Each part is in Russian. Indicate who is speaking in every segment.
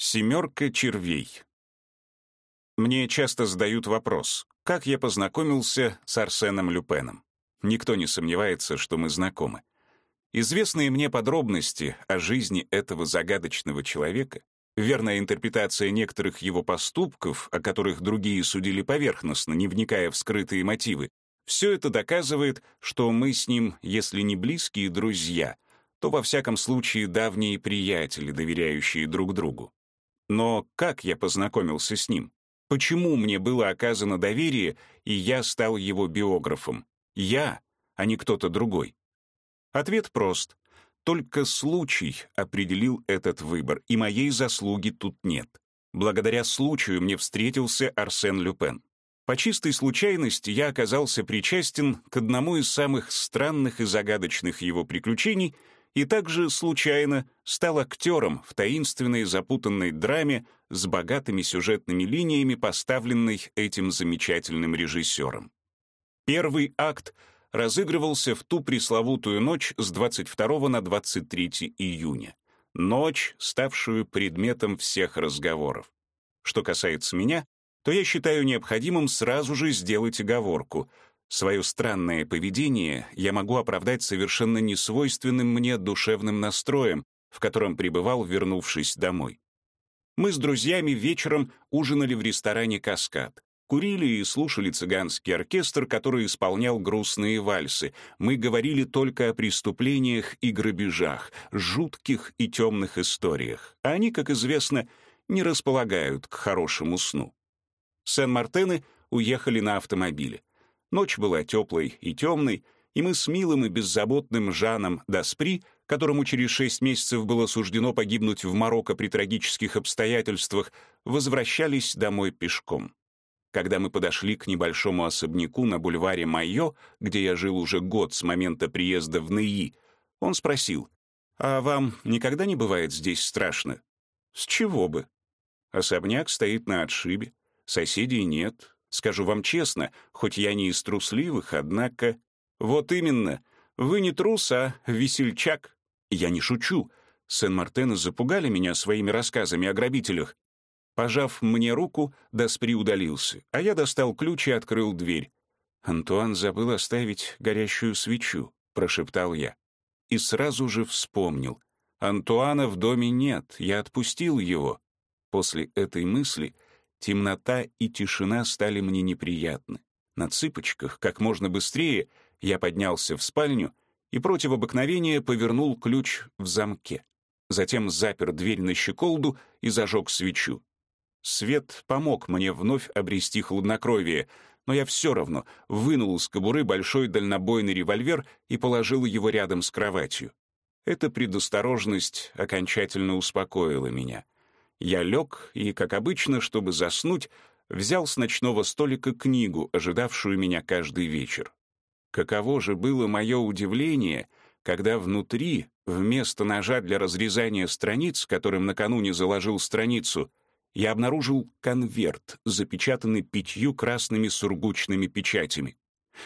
Speaker 1: Семерка червей. Мне часто задают вопрос, как я познакомился с Арсеном Люпеном. Никто не сомневается, что мы знакомы. Известные мне подробности о жизни этого загадочного человека, верная интерпретация некоторых его поступков, о которых другие судили поверхностно, не вникая в скрытые мотивы, все это доказывает, что мы с ним, если не близкие друзья, то во всяком случае давние приятели, доверяющие друг другу. Но как я познакомился с ним? Почему мне было оказано доверие, и я стал его биографом? Я, а не кто-то другой. Ответ прост. Только случай определил этот выбор, и моей заслуги тут нет. Благодаря случаю мне встретился Арсен Люпен. По чистой случайности я оказался причастен к одному из самых странных и загадочных его приключений — и также случайно стал актером в таинственной запутанной драме с богатыми сюжетными линиями, поставленной этим замечательным режиссером. Первый акт разыгрывался в ту пресловутую ночь с 22 на 23 июня. Ночь, ставшую предметом всех разговоров. Что касается меня, то я считаю необходимым сразу же сделать оговорку — Свое странное поведение я могу оправдать совершенно несвойственным мне душевным настроем, в котором пребывал, вернувшись домой. Мы с друзьями вечером ужинали в ресторане «Каскад». Курили и слушали цыганский оркестр, который исполнял грустные вальсы. Мы говорили только о преступлениях и грабежах, жутких и темных историях. А они, как известно, не располагают к хорошему сну. Сен-Мартены уехали на автомобиле. Ночь была теплой и темной, и мы с милым и беззаботным Жаном Даспри, которому через шесть месяцев было суждено погибнуть в Марокко при трагических обстоятельствах, возвращались домой пешком. Когда мы подошли к небольшому особняку на бульваре Майо, где я жил уже год с момента приезда в Неи, он спросил, «А вам никогда не бывает здесь страшно?» «С чего бы?» Особняк стоит на отшибе, соседей нет, Скажу вам честно, хоть я не из трусливых, однако... Вот именно, вы не трус, а весельчак. Я не шучу. Сен-Мартены запугали меня своими рассказами о грабителях. Пожав мне руку, Даспри удалился, а я достал ключ и открыл дверь. «Антуан забыл оставить горящую свечу», — прошептал я. И сразу же вспомнил. Антуана в доме нет, я отпустил его. После этой мысли Темнота и тишина стали мне неприятны. На цыпочках, как можно быстрее, я поднялся в спальню и против обыкновения повернул ключ в замке. Затем запер дверь на щеколду и зажег свечу. Свет помог мне вновь обрести хладнокровие, но я все равно вынул из кобуры большой дальнобойный револьвер и положил его рядом с кроватью. Эта предосторожность окончательно успокоила меня — я лег и, как обычно, чтобы заснуть, взял с ночного столика книгу, ожидавшую меня каждый вечер. Каково же было мое удивление, когда внутри, вместо ножа для разрезания страниц, которым накануне заложил страницу, я обнаружил конверт, запечатанный пятью красными сургучными печатями.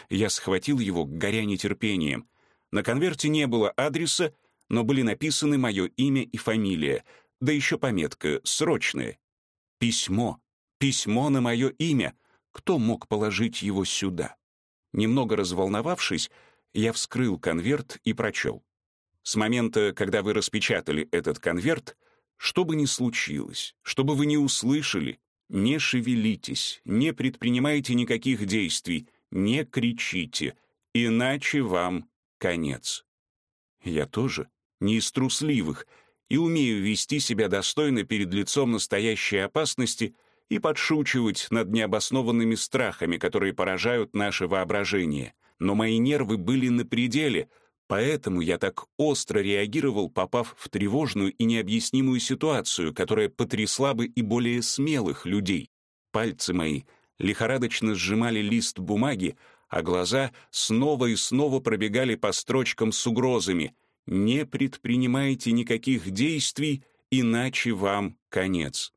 Speaker 1: Я схватил его, горя нетерпением. На конверте не было адреса, но были написаны мое имя и фамилия — да еще пометка «Срочное». Письмо. Письмо на мое имя. Кто мог положить его сюда? Немного разволновавшись, я вскрыл конверт и прочел. С момента, когда вы распечатали этот конверт, что бы ни случилось, что бы вы ни услышали, не шевелитесь, не предпринимайте никаких действий, не кричите, иначе вам конец. Я тоже не из трусливых — и умею вести себя достойно перед лицом настоящей опасности и подшучивать над необоснованными страхами, которые поражают наше воображение. Но мои нервы были на пределе, поэтому я так остро реагировал, попав в тревожную и необъяснимую ситуацию, которая потрясла бы и более смелых людей. Пальцы мои лихорадочно сжимали лист бумаги, а глаза снова и снова пробегали по строчкам с угрозами — не предпринимайте никаких действий, иначе вам конец.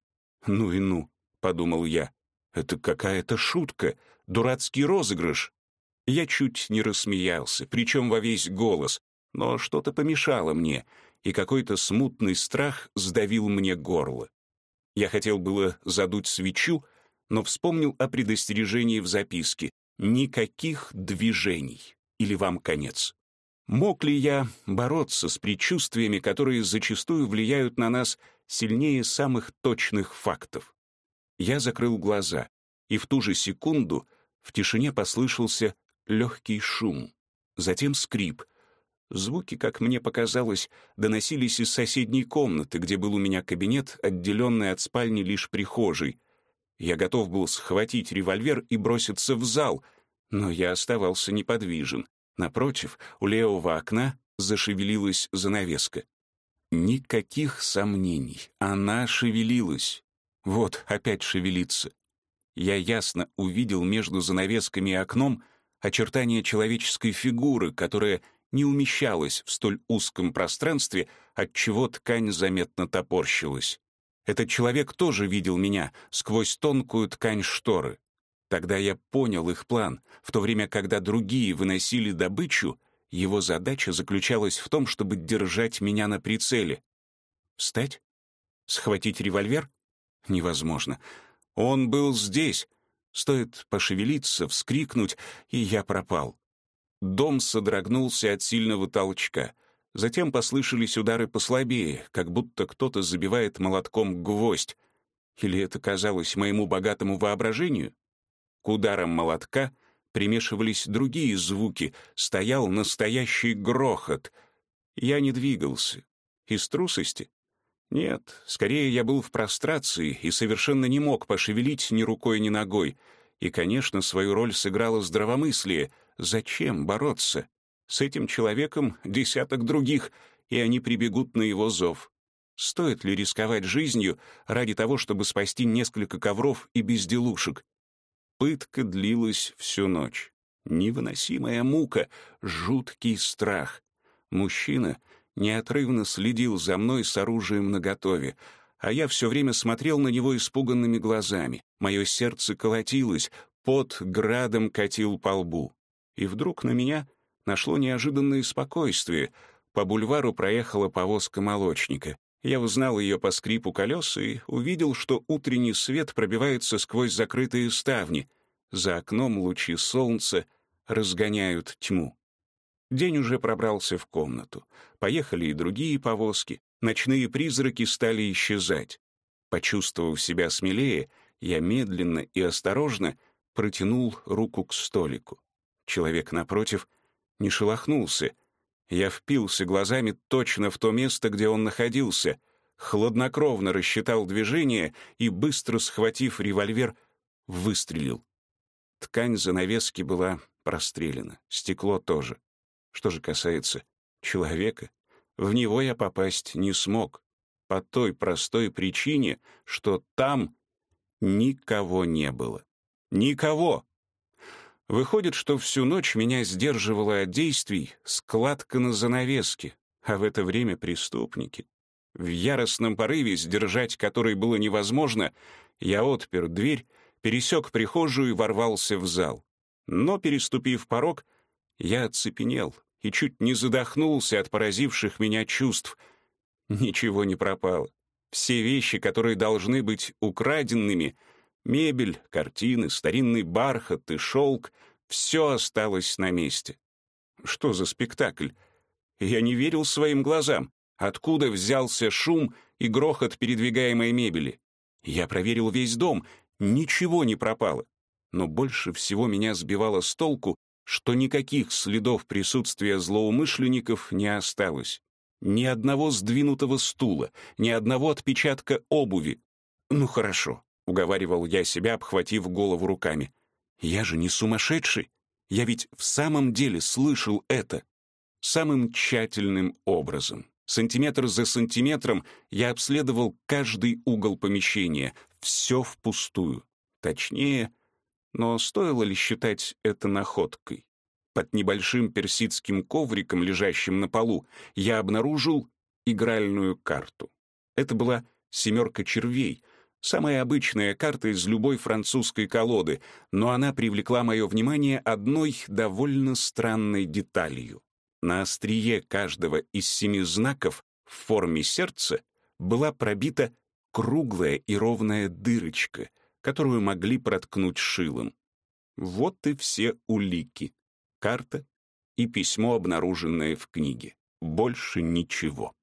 Speaker 1: Ну и ну, подумал я. Это какая-то шутка, дурацкий розыгрыш. Я чуть не рассмеялся, причем во весь голос, но что-то помешало мне, и какой-то смутный страх сдавил мне горло. Я хотел было задуть свечу, но вспомнил о предостережении в записке «Никаких движений, или вам конец». Мог ли я бороться с предчувствиями, которые зачастую влияют на нас сильнее самых точных фактов? Я закрыл глаза, и в ту же секунду в тишине послышался легкий шум, затем скрип. Звуки, как мне показалось, доносились из соседней комнаты, где был у меня кабинет, отделенный от спальни лишь прихожей. Я готов был схватить револьвер и броситься в зал, но я оставался неподвижен. Напротив, у левого окна зашевелилась занавеска. Никаких сомнений, она шевелилась. Вот, опять шевелится. Я ясно увидел между занавесками и окном очертания человеческой фигуры, которая не умещалась в столь узком пространстве, отчего ткань заметно топорщилась. Этот человек тоже видел меня сквозь тонкую ткань шторы. Тогда я понял их план. В то время, когда другие выносили добычу, его задача заключалась в том, чтобы держать меня на прицеле. Встать? Схватить револьвер? Невозможно. Он был здесь. Стоит пошевелиться, вскрикнуть, и я пропал. Дом содрогнулся от сильного толчка. Затем послышались удары послабее, как будто кто-то забивает молотком гвоздь. Или это казалось моему богатому воображению? К ударам молотка примешивались другие звуки, стоял настоящий грохот. Я не двигался. Из трусости? Нет, скорее я был в прострации и совершенно не мог пошевелить ни рукой, ни ногой. И, конечно, свою роль сыграло здравомыслие. Зачем бороться? С этим человеком десяток других, и они прибегут на его зов. Стоит ли рисковать жизнью ради того, чтобы спасти несколько ковров и безделушек? Пытка длилась всю ночь. Невыносимая мука, жуткий страх. Мужчина неотрывно следил за мной с оружием наготове, а я все время смотрел на него испуганными глазами. Мое сердце колотилось, пот градом катил по лбу. И вдруг на меня нашло неожиданное спокойствие. По бульвару проехала повозка молочника. Я узнал ее по скрипу колес и увидел, что утренний свет пробивается сквозь закрытые ставни. За окном лучи солнца разгоняют тьму. День уже пробрался в комнату. Поехали и другие повозки. Ночные призраки стали исчезать. Почувствовав себя смелее, я медленно и осторожно протянул руку к столику. Человек напротив не шелохнулся — я впился глазами точно в то место, где он находился, хладнокровно рассчитал движение и, быстро схватив револьвер, выстрелил. Ткань занавески была прострелена, стекло тоже. Что же касается человека, в него я попасть не смог, по той простой причине, что там никого не было. Никого! Выходит, что всю ночь меня сдерживала от действий складка на занавеске, а в это время преступники. В яростном порыве, сдержать который было невозможно, я отпер дверь, пересек прихожую и ворвался в зал. Но, переступив порог, я оцепенел и чуть не задохнулся от поразивших меня чувств. Ничего не пропало. Все вещи, которые должны быть украденными — Мебель, картины, старинный бархат и шелк — все осталось на месте. Что за спектакль? Я не верил своим глазам. Откуда взялся шум и грохот передвигаемой мебели? Я проверил весь дом, ничего не пропало. Но больше всего меня сбивало с толку, что никаких следов присутствия злоумышленников не осталось. Ни одного сдвинутого стула, ни одного отпечатка обуви. Ну хорошо, — уговаривал я себя, обхватив голову руками. «Я же не сумасшедший. Я ведь в самом деле слышал это. Самым тщательным образом. Сантиметр за сантиметром я обследовал каждый угол помещения. Все впустую. Точнее, но стоило ли считать это находкой? Под небольшим персидским ковриком, лежащим на полу, я обнаружил игральную карту. Это была семерка червей — Самая обычная карта из любой французской колоды, но она привлекла мое внимание одной довольно странной деталью. На острие каждого из семи знаков в форме сердца была пробита круглая и ровная дырочка, которую могли проткнуть шилом. Вот и все улики. Карта и письмо, обнаруженное в книге. Больше ничего.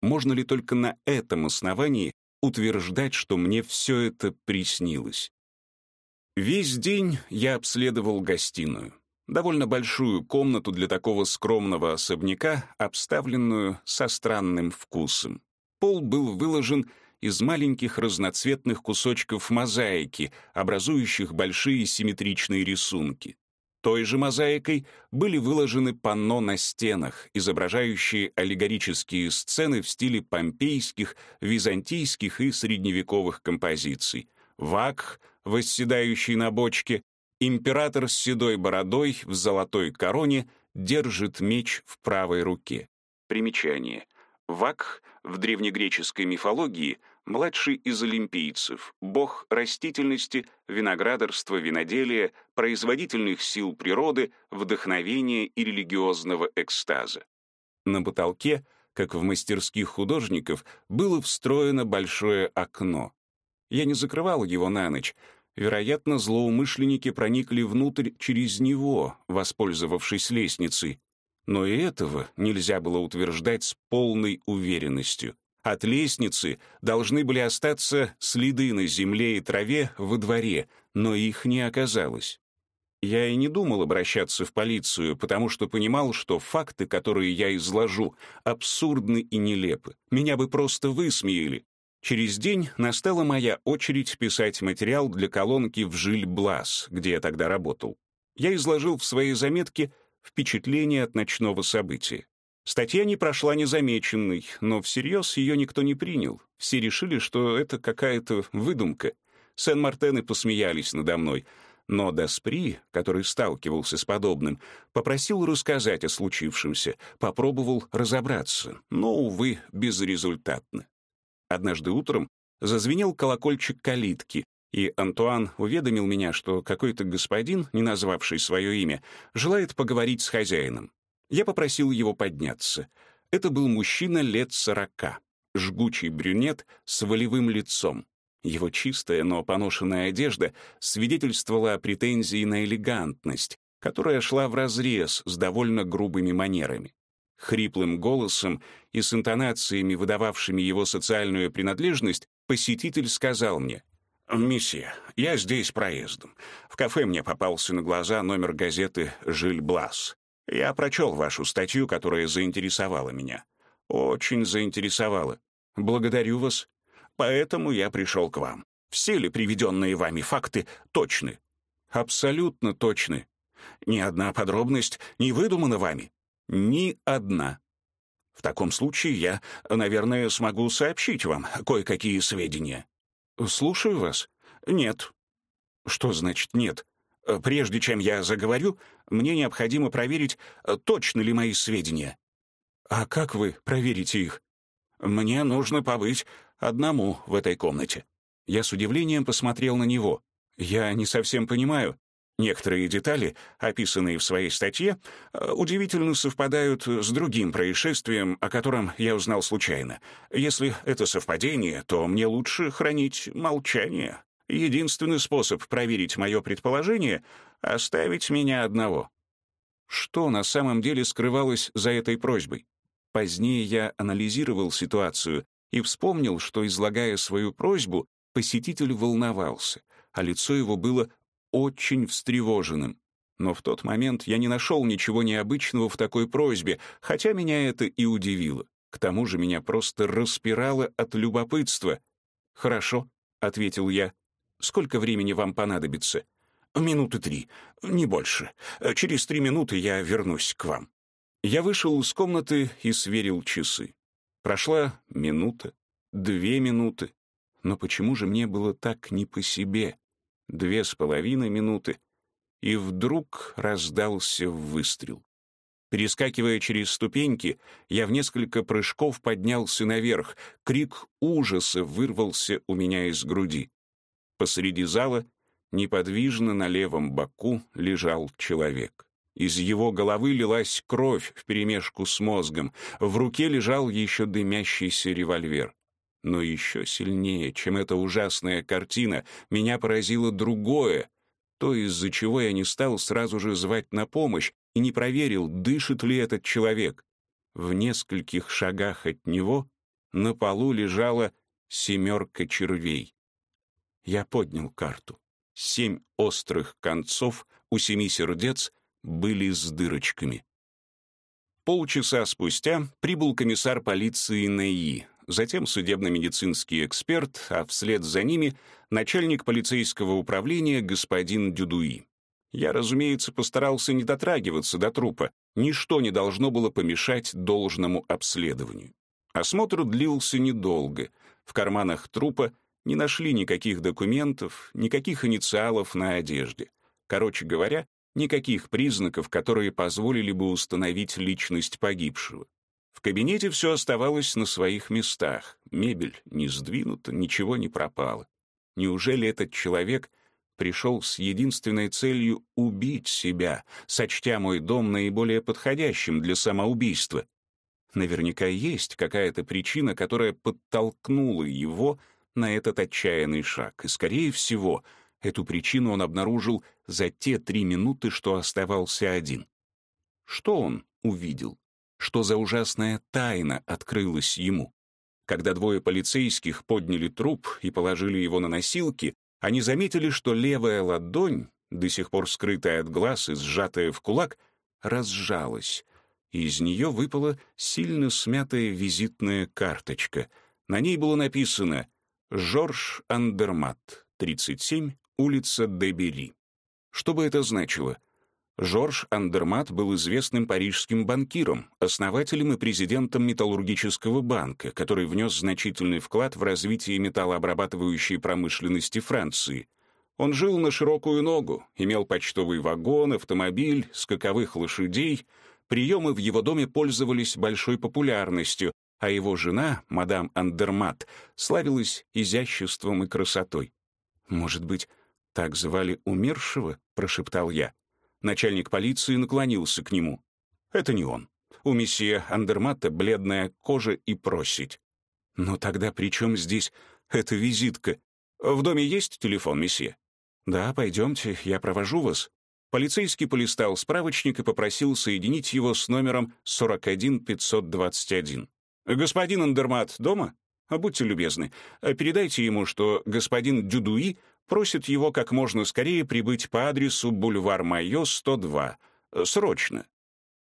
Speaker 1: Можно ли только на этом основании утверждать, что мне все это приснилось? Весь день я обследовал гостиную. Довольно большую комнату для такого скромного особняка, обставленную со странным вкусом. Пол был выложен из маленьких разноцветных кусочков мозаики, образующих большие симметричные рисунки. Той же мозаикой были выложены панно на стенах, изображающие аллегорические сцены в стиле помпейских, византийских и средневековых композиций. Вакх, восседающий на бочке, император с седой бородой в золотой короне держит меч в правой руке. Примечание. Вакх в древнегреческой мифологии младший из олимпийцев, бог растительности, виноградарства, виноделия, производительных сил природы, вдохновения и религиозного экстаза. На потолке, как в мастерских художников, было встроено большое окно. Я не закрывал его на ночь. Вероятно, злоумышленники проникли внутрь через него, воспользовавшись лестницей. Но и этого нельзя было утверждать с полной уверенностью. От лестницы должны были остаться следы на земле и траве во дворе, но их не оказалось. Я и не думал обращаться в полицию, потому что понимал, что факты, которые я изложу, абсурдны и нелепы. Меня бы просто высмеяли. Через день настала моя очередь писать материал для колонки в Жиль-Блас, где я тогда работал. Я изложил в своей заметке впечатление от ночного события. Статья не прошла незамеченной, но всерьез ее никто не принял. Все решили, что это какая-то выдумка. Сен-Мартены посмеялись надо мной. Но Даспри, который сталкивался с подобным, попросил рассказать о случившемся, попробовал разобраться, но, увы, безрезультатно. Однажды утром зазвенел колокольчик калитки, и Антуан уведомил меня, что какой-то господин, не назвавший свое имя, желает поговорить с хозяином. Я попросил его подняться. Это был мужчина лет сорока, жгучий брюнет с волевым лицом. Его чистая, но поношенная одежда свидетельствовала о претензии на элегантность, которая шла вразрез с довольно грубыми манерами. Хриплым голосом и с интонациями, выдававшими его социальную принадлежность, посетитель сказал мне, «Месье, я здесь проездом. В кафе мне попался на глаза номер газеты «Жиль Блас». Я прочел вашу статью, которая заинтересовала меня. Очень заинтересовала. Благодарю вас. Поэтому я пришел к вам. Все ли приведенные вами факты точны? Абсолютно точны. Ни одна подробность не выдумана вами. Ни одна. В таком случае я, наверное, смогу сообщить вам кое-какие сведения. Слушаю вас. Нет. Что значит нет? Э, прежде чем я заговорю, мне необходимо проверить, э, точно ли мои сведения. А как вы проверите их? Мне нужно побыть одному в этой комнате. Я с удивлением посмотрел на него. Я не совсем понимаю. Некоторые детали, описанные в своей статье, э, удивительно совпадают с другим происшествием, о котором я узнал случайно. Если это совпадение, то мне лучше хранить молчание. Единственный способ проверить мое предположение — оставить меня одного. Что на самом деле скрывалось за этой просьбой? Позднее я анализировал ситуацию и вспомнил, что, излагая свою просьбу, посетитель волновался, а лицо его было очень встревоженным. Но в тот момент я не нашел ничего необычного в такой просьбе, хотя меня это и удивило. К тому же меня просто распирало от любопытства. «Хорошо», — ответил я. Сколько времени вам понадобится? Минуты три, не больше. Через три минуты я вернусь к вам. Я вышел из комнаты и сверил часы. Прошла минута, две минуты. Но почему же мне было так не по себе? Две с половиной минуты. И вдруг раздался выстрел. Перескакивая через ступеньки, я в несколько прыжков поднялся наверх. Крик ужаса вырвался у меня из груди. Посреди зала, неподвижно на левом боку, лежал человек. Из его головы лилась кровь вперемешку с мозгом. В руке лежал еще дымящийся револьвер. Но еще сильнее, чем эта ужасная картина, меня поразило другое, то, из-за чего я не стал сразу же звать на помощь и не проверил, дышит ли этот человек. В нескольких шагах от него на полу лежала семерка червей. Я поднял карту. Семь острых концов у семи сердец были с дырочками. Полчаса спустя прибыл комиссар полиции НАИ, затем судебно-медицинский эксперт, а вслед за ними начальник полицейского управления господин Дюдуи. Я, разумеется, постарался не дотрагиваться до трупа, ничто не должно было помешать должному обследованию. Осмотр длился недолго. В карманах трупа не нашли никаких документов, никаких инициалов на одежде. Короче говоря, никаких признаков, которые позволили бы установить личность погибшего. В кабинете все оставалось на своих местах. Мебель не сдвинута, ничего не пропало. Неужели этот человек пришел с единственной целью убить себя, сочтя мой дом наиболее подходящим для самоубийства? Наверняка есть какая-то причина, которая подтолкнула его на этот отчаянный шаг. И, скорее всего, эту причину он обнаружил за те три минуты, что оставался один. Что он увидел? Что за ужасная тайна открылась ему? Когда двое полицейских подняли труп и положили его на носилки, они заметили, что левая ладонь, до сих пор скрытая от глаз и сжатая в кулак, разжалась, и из нее выпала сильно смятая визитная карточка. На ней было написано «Жорж Андермат, 37, улица Дебери». Что бы это значило? Жорж Андермат был известным парижским банкиром, основателем и президентом Металлургического банка, который внес значительный вклад в развитие металлообрабатывающей промышленности Франции. Он жил на широкую ногу, имел почтовый вагон, автомобиль, скаковых лошадей. Приемы в его доме пользовались большой популярностью, а его жена, мадам Андермат, славилась изяществом и красотой. «Может быть, так звали умершего?» — прошептал я. Начальник полиции наклонился к нему. «Это не он. У месье Андерматта бледная кожа и просить». «Но тогда при чем здесь эта визитка? В доме есть телефон, месье?» «Да, пойдемте, я провожу вас». Полицейский полистал справочник и попросил соединить его с номером 41521. «Господин Андермат дома? Будьте любезны, передайте ему, что господин Дюдуи просит его как можно скорее прибыть по адресу бульвар Майо, 102. Срочно.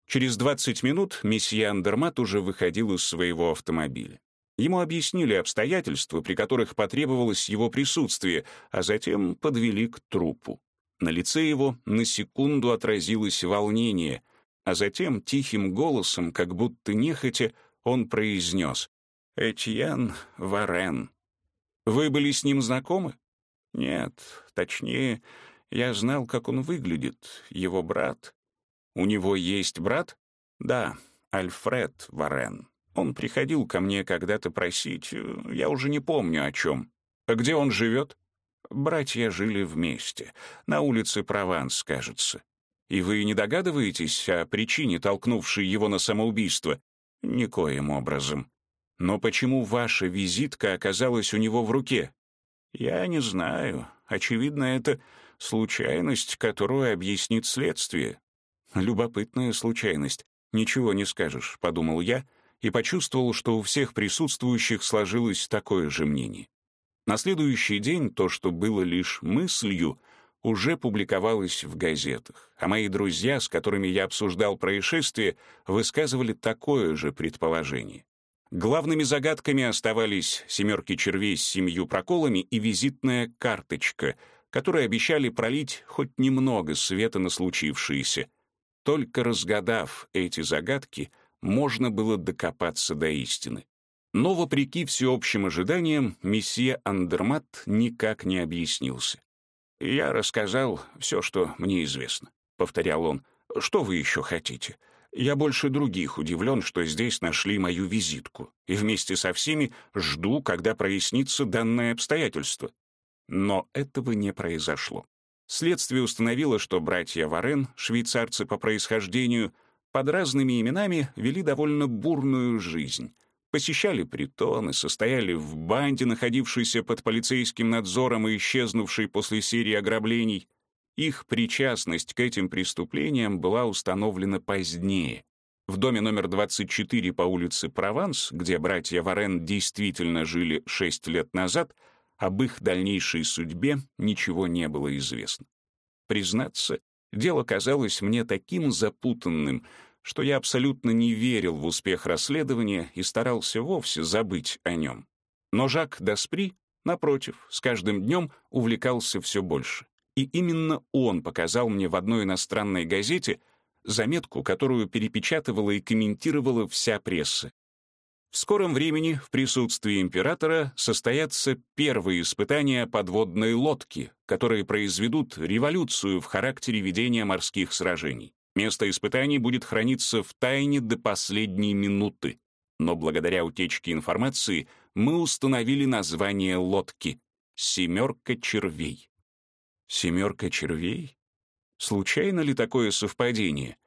Speaker 1: Через 20 минут месье Андермат уже выходил из своего автомобиля. Ему объяснили обстоятельства, при которых потребовалось его присутствие, а затем подвели к трупу. На лице его на секунду отразилось волнение, а затем тихим голосом, как будто нехотя, он произнес «Этьен Варен». «Вы были с ним знакомы?» Нет, точнее, я знал, как он выглядит, его брат. У него есть брат? Да, Альфред Варен. Он приходил ко мне когда-то просить, я уже не помню о чем. А где он живет? Братья жили вместе, на улице Прованс, кажется. И вы не догадываетесь о причине, толкнувшей его на самоубийство? Никоим образом. Но почему ваша визитка оказалась у него в руке? Я не знаю. Очевидно, это случайность, которую объяснит следствие. Любопытная случайность. Ничего не скажешь, подумал я и почувствовал, что у всех присутствующих сложилось такое же мнение. На следующий день то, что было лишь мыслью, уже публиковалось в газетах, а мои друзья, с которыми я обсуждал происшествие, высказывали такое же предположение. Главными загадками оставались семерки червей с семью проколами и визитная карточка, которые обещали пролить хоть немного света на случившееся. Только разгадав эти загадки, можно было докопаться до истины. Но, вопреки всеобщим ожиданиям, месье Андермат никак не объяснился. «Я рассказал все, что мне известно», — повторял он. «Что вы еще хотите? Я больше других удивлен, что здесь нашли мою визитку, и вместе со всеми жду, когда прояснится данное обстоятельство. Но этого не произошло. Следствие установило, что братья Варен, швейцарцы по происхождению, под разными именами вели довольно бурную жизнь. Посещали притоны, состояли в банде, находившейся под полицейским надзором и исчезнувшей после серии ограблений. Их причастность к этим преступлениям была установлена позднее. В доме номер 24 по улице Прованс, где братья Варен действительно жили шесть лет назад, об их дальнейшей судьбе ничего не было известно. Признаться, дело казалось мне таким запутанным, что я абсолютно не верил в успех расследования и старался вовсе забыть о нем. Но Жак Даспри, напротив, с каждым днем увлекался все больше. И именно он показал мне в одной иностранной газете заметку, которую перепечатывала и комментировала вся пресса. В скором времени в присутствии императора состоятся первые испытания подводной лодки, которые произведут революцию в характере ведения морских сражений. Место испытаний будет храниться в тайне до последней минуты. Но благодаря утечке информации мы установили название лодки — «Семерка червей». «Семерка червей»? Случайно ли такое совпадение?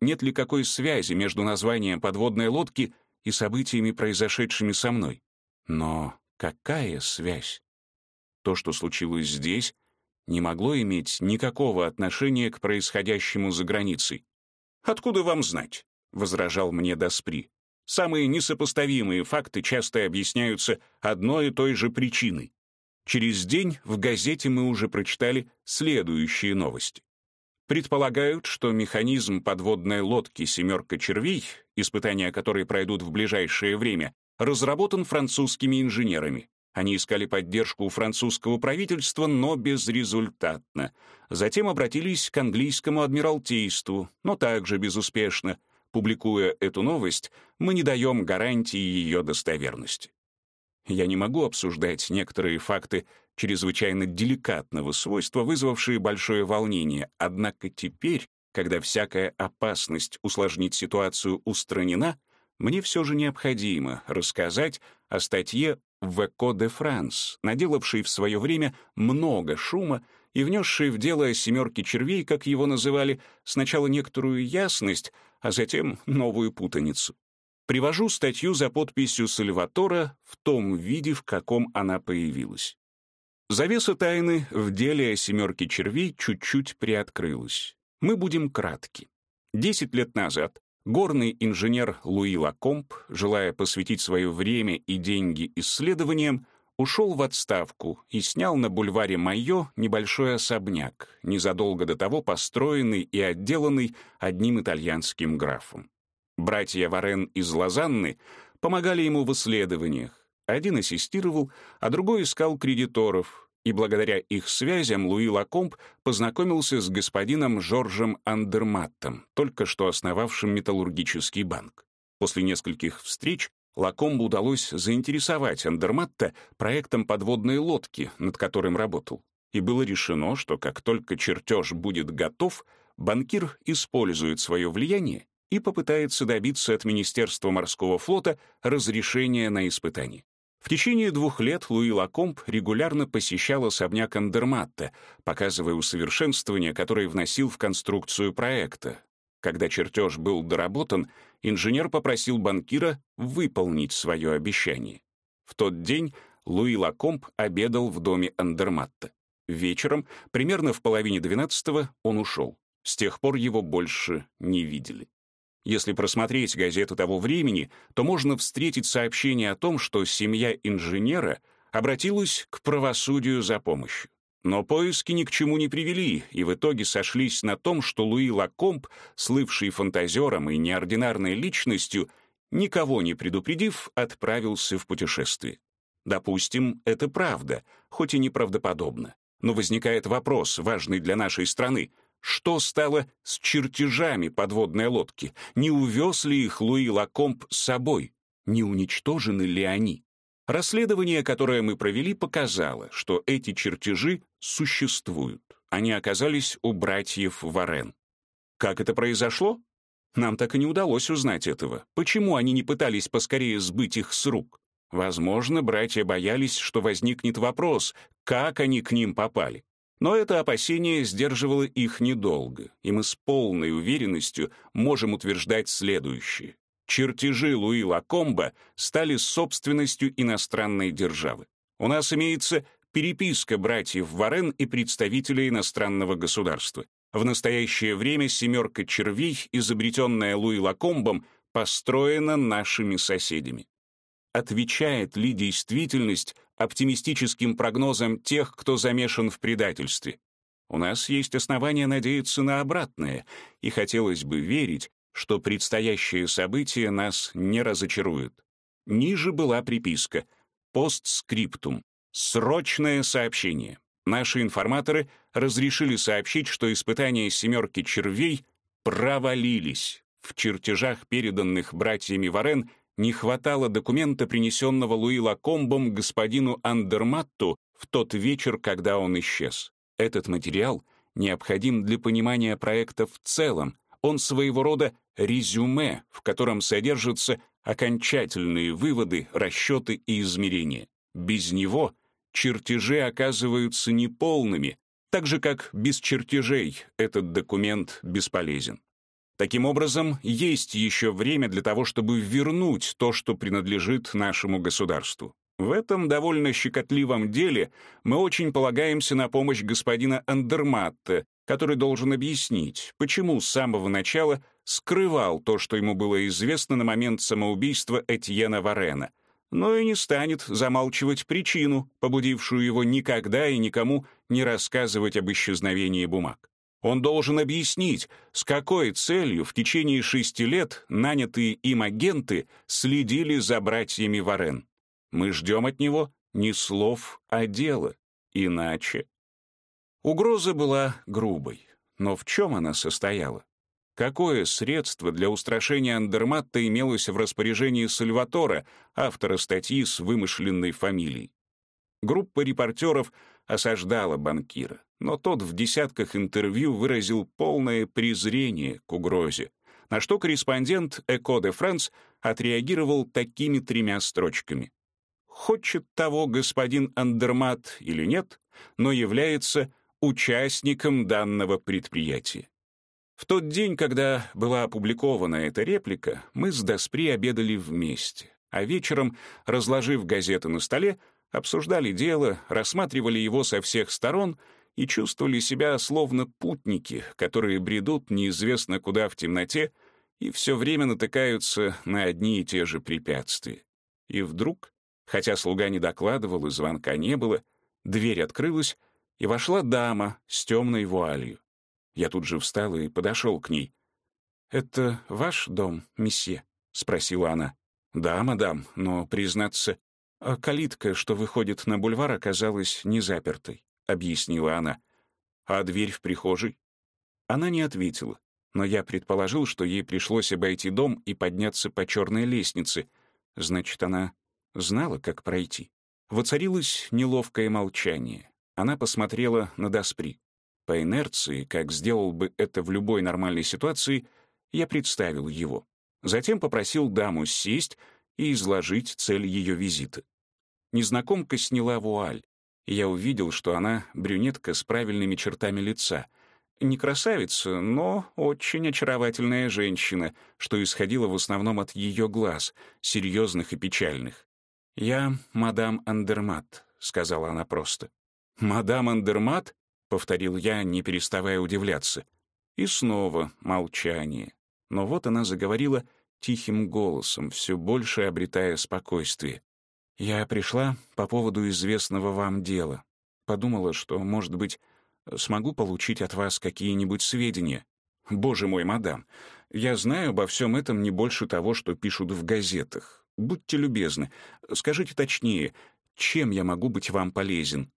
Speaker 1: Нет ли какой связи между названием подводной лодки и событиями, произошедшими со мной? Но какая связь? То, что случилось здесь, не могло иметь никакого отношения к происходящему за границей. «Откуда вам знать?» — возражал мне Даспри. «Самые несопоставимые факты часто объясняются одной и той же причиной. Через день в газете мы уже прочитали следующие новости. Предполагают, что механизм подводной лодки «семерка червей», испытания которой пройдут в ближайшее время, разработан французскими инженерами. Они искали поддержку у французского правительства, но безрезультатно. Затем обратились к английскому адмиралтейству, но также безуспешно. Публикуя эту новость, мы не даем гарантии ее достоверности. Я не могу обсуждать некоторые факты чрезвычайно деликатного свойства, вызвавшие большое волнение, однако теперь, когда всякая опасность усложнить ситуацию устранена, мне все же необходимо рассказать о статье в «Эко де Франс», наделавшей в свое время много шума и внесшей в дело «семерки червей», как его называли, сначала некоторую ясность, а затем новую путаницу. Привожу статью за подписью Сальватора в том виде, в каком она появилась. Завеса тайны в деле о «семерке червей» чуть-чуть приоткрылась. Мы будем кратки. Десять лет назад Горный инженер Луи Лакомб, желая посвятить свое время и деньги исследованиям, ушел в отставку и снял на бульваре Майо небольшой особняк, незадолго до того построенный и отделанный одним итальянским графом. Братья Варен из Лозанны помогали ему в исследованиях. Один ассистировал, а другой искал кредиторов, и благодаря их связям Луи Лакомб познакомился с господином Жоржем Андерматтом, только что основавшим металлургический банк. После нескольких встреч Лакомбу удалось заинтересовать Андерматта проектом подводной лодки, над которым работал. И было решено, что как только чертеж будет готов, банкир использует свое влияние и попытается добиться от Министерства морского флота разрешения на испытание. В течение двух лет Луи Лакомб регулярно посещал особняк Андерматта, показывая усовершенствования, которые вносил в конструкцию проекта. Когда чертеж был доработан, инженер попросил банкира выполнить свое обещание. В тот день Луи Лакомб обедал в доме Андерматта. Вечером, примерно в половине двенадцатого, он ушел. С тех пор его больше не видели. Если просмотреть газету того времени, то можно встретить сообщение о том, что семья инженера обратилась к правосудию за помощью. Но поиски ни к чему не привели, и в итоге сошлись на том, что Луи Лакомб, слывший фантазером и неординарной личностью, никого не предупредив, отправился в путешествие. Допустим, это правда, хоть и неправдоподобно. Но возникает вопрос, важный для нашей страны. Что стало с чертежами подводной лодки? Не увез ли их Луи Лакомб с собой? Не уничтожены ли они? Расследование, которое мы провели, показало, что эти чертежи существуют. Они оказались у братьев Варен. Как это произошло? Нам так и не удалось узнать этого. Почему они не пытались поскорее сбыть их с рук? Возможно, братья боялись, что возникнет вопрос, как они к ним попали. Но это опасение сдерживало их недолго, и мы с полной уверенностью можем утверждать следующее. Чертежи Луи Лакомба стали собственностью иностранной державы. У нас имеется переписка братьев Варен и представителей иностранного государства. В настоящее время «семерка червей», изобретенная Луи Лакомбом, построена нашими соседями. Отвечает ли действительность оптимистическим прогнозам тех, кто замешан в предательстве? У нас есть основания надеяться на обратное, и хотелось бы верить, что предстоящие события нас не разочаруют. Ниже была приписка «Постскриптум» — срочное сообщение. Наши информаторы разрешили сообщить, что испытания «семерки червей» провалились. В чертежах, переданных братьями Варен, не хватало документа, принесенного Луи Лакомбом господину Андерматту в тот вечер, когда он исчез. Этот материал необходим для понимания проекта в целом. Он своего рода резюме, в котором содержатся окончательные выводы, расчеты и измерения. Без него чертежи оказываются неполными, так же как без чертежей этот документ бесполезен. Таким образом, есть еще время для того, чтобы вернуть то, что принадлежит нашему государству. В этом довольно щекотливом деле мы очень полагаемся на помощь господина Андерматта, который должен объяснить, почему с самого начала скрывал то, что ему было известно на момент самоубийства Этьена Варена, но и не станет замалчивать причину, побудившую его никогда и никому не рассказывать об исчезновении бумаг. Он должен объяснить, с какой целью в течение шести лет нанятые им агенты следили за братьями Варен. Мы ждем от него не слов, а дела. Иначе. Угроза была грубой. Но в чем она состояла? Какое средство для устрашения Андерматта имелось в распоряжении Сальватора, автора статьи с вымышленной фамилией? Группа репортеров осаждала банкира, но тот в десятках интервью выразил полное презрение к угрозе, на что корреспондент «Эко де Франс» отреагировал такими тремя строчками. «Хочет того господин Андермат или нет, но является участником данного предприятия». В тот день, когда была опубликована эта реплика, мы с Даспри обедали вместе, а вечером, разложив газеты на столе, обсуждали дело, рассматривали его со всех сторон и чувствовали себя словно путники, которые бредут неизвестно куда в темноте и все время натыкаются на одни и те же препятствия. И вдруг, хотя слуга не докладывал и звонка не было, дверь открылась, и вошла дама с темной вуалью. Я тут же встал и подошел к ней. «Это ваш дом, месье?» — спросила она. «Да, мадам, но, признаться, а калитка, что выходит на бульвар, оказалась не запертой», — объяснила она. «А дверь в прихожей?» Она не ответила, но я предположил, что ей пришлось обойти дом и подняться по черной лестнице. Значит, она знала, как пройти. Воцарилось неловкое молчание. Она посмотрела на Даспри. По инерции, как сделал бы это в любой нормальной ситуации, я представил его. Затем попросил даму сесть и изложить цель ее визита. Незнакомка сняла вуаль, и я увидел, что она брюнетка с правильными чертами лица. Не красавица, но очень очаровательная женщина, что исходило в основном от ее глаз, серьезных и печальных. «Я мадам Андермат», — сказала она просто. «Мадам Андермат?» — повторил я, не переставая удивляться. И снова молчание. Но вот она заговорила тихим голосом, все больше обретая спокойствие. «Я пришла по поводу известного вам дела. Подумала, что, может быть, смогу получить от вас какие-нибудь сведения. Боже мой, мадам, я знаю обо всем этом не больше того, что пишут в газетах. Будьте любезны, скажите точнее, чем я могу быть вам полезен?»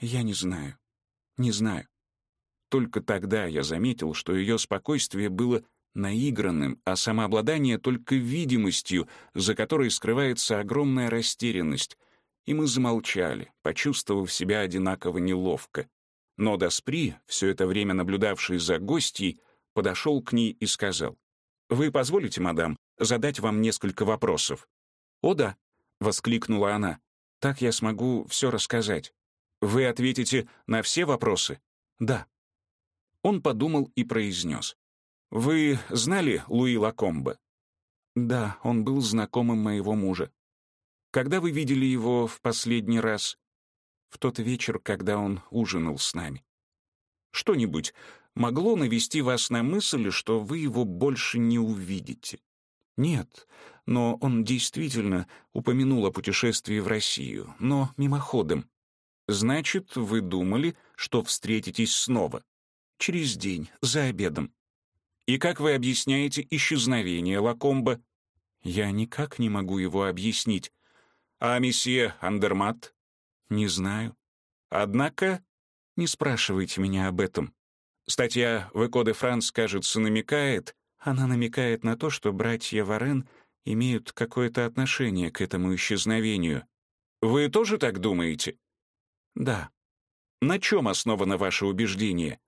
Speaker 1: «Я не знаю. Не знаю». Только тогда я заметил, что ее спокойствие было наигранным, а самообладание только видимостью, за которой скрывается огромная растерянность. И мы замолчали, почувствовав себя одинаково неловко. Но Даспри, все это время наблюдавший за гостьей, подошел к ней и сказал, «Вы позволите, мадам, задать вам несколько вопросов?» «О да», — воскликнула она, «так я смогу все рассказать». «Вы ответите на все вопросы?» «Да». Он подумал и произнес. «Вы знали Луи Лакомбе?» Да, он был знакомым моего мужа. Когда вы видели его в последний раз? В тот вечер, когда он ужинал с нами. Что-нибудь могло навести вас на мысль, что вы его больше не увидите? Нет, но он действительно упомянул о путешествии в Россию, но мимоходом. Значит, вы думали, что встретитесь снова? Через день, за обедом. И как вы объясняете исчезновение Лакомба? Я никак не могу его объяснить. А месье Андермат? Не знаю. Однако не спрашивайте меня об этом. Статья в «Эко де Франс», кажется, намекает, она намекает на то, что братья Варен имеют какое-то отношение к этому исчезновению. Вы тоже так думаете? Да. На чем основано ваше убеждение?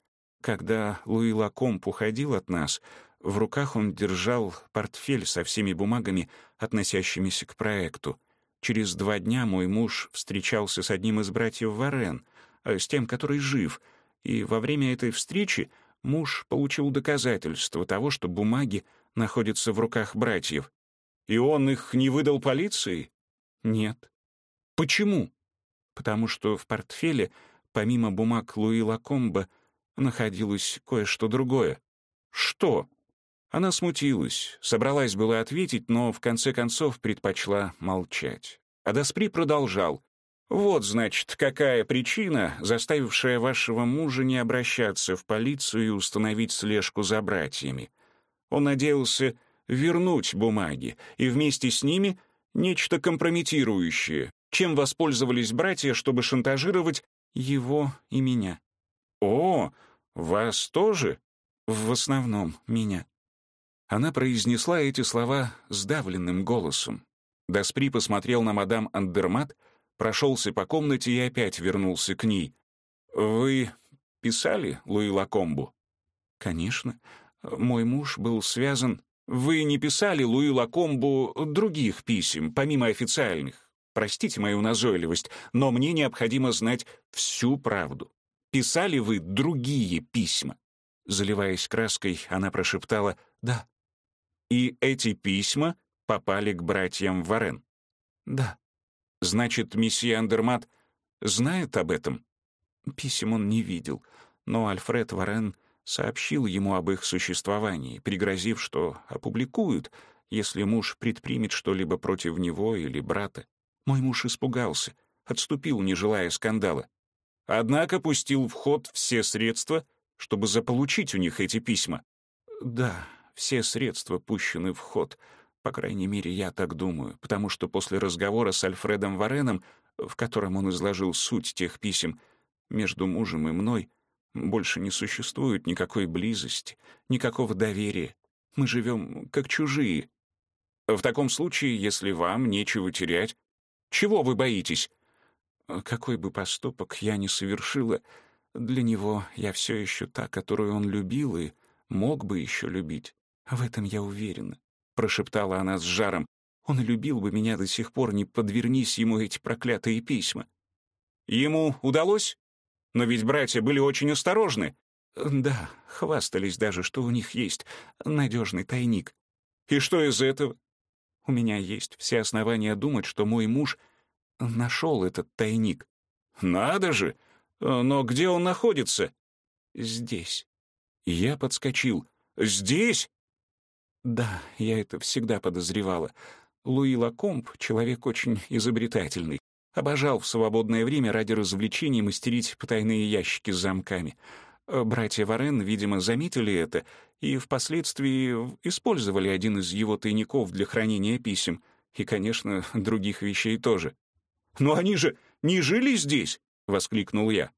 Speaker 1: Когда Луи Лакомп уходил от нас, в руках он держал портфель со всеми бумагами, относящимися к проекту. Через два дня мой муж встречался с одним из братьев Варен, э, с тем, который жив, и во время этой встречи муж получил доказательство того, что бумаги находятся в руках братьев. И он их не выдал полиции? Нет. Почему? Потому что в портфеле, помимо бумаг Луи Лакомба, находилось кое-что другое. Что? Она смутилась, собралась было ответить, но в конце концов предпочла молчать. А Даспри продолжал. «Вот, значит, какая причина, заставившая вашего мужа не обращаться в полицию и установить слежку за братьями. Он надеялся вернуть бумаги, и вместе с ними нечто компрометирующее, чем воспользовались братья, чтобы шантажировать его и меня. «О, вас тоже?» «В основном меня». Она произнесла эти слова сдавленным голосом. Даспри посмотрел на мадам Андермат, прошелся по комнате и опять вернулся к ней. «Вы писали Луи Лакомбу?» «Конечно. Мой муж был связан...» «Вы не писали Луи Лакомбу других писем, помимо официальных? Простите мою назойливость, но мне необходимо знать всю правду. Писали вы другие письма?» Заливаясь краской, она прошептала «Да». «И эти письма попали к братьям Варен?» «Да». «Значит, месье Андермат знает об этом?» Писем он не видел, но Альфред Варен сообщил ему об их существовании, пригрозив, что опубликуют, если муж предпримет что-либо против него или брата. Мой муж испугался, отступил, не желая скандала. Однако пустил в ход все средства, чтобы заполучить у них эти письма. Да, все средства пущены в ход. По крайней мере, я так думаю, потому что после разговора с Альфредом Вареном, в котором он изложил суть тех писем, между мужем и мной больше не существует никакой близости, никакого доверия. Мы живем как чужие. В таком случае, если вам нечего терять, чего вы боитесь? Э, какой бы поступок я ни совершила, для него я все еще та, которую он любил и мог бы еще любить. В этом я уверена, — прошептала она с жаром. Он любил бы меня до сих пор, не подвернись ему эти проклятые письма. Ему удалось? Но ведь братья были очень осторожны. Да, хвастались даже, что у них есть надежный тайник. И что из этого? У меня есть все основания думать, что мой муж — нашел этот тайник. Надо же! Но где он находится? Здесь. Я подскочил. Здесь? Да, я это всегда подозревала. Луи Лакомб — человек очень изобретательный. Обожал в свободное время ради развлечений мастерить потайные ящики с замками. Братья Варен, видимо, заметили это и впоследствии использовали один из его тайников для хранения писем и, конечно, других вещей тоже. «Но они же не жили здесь!» — воскликнул я.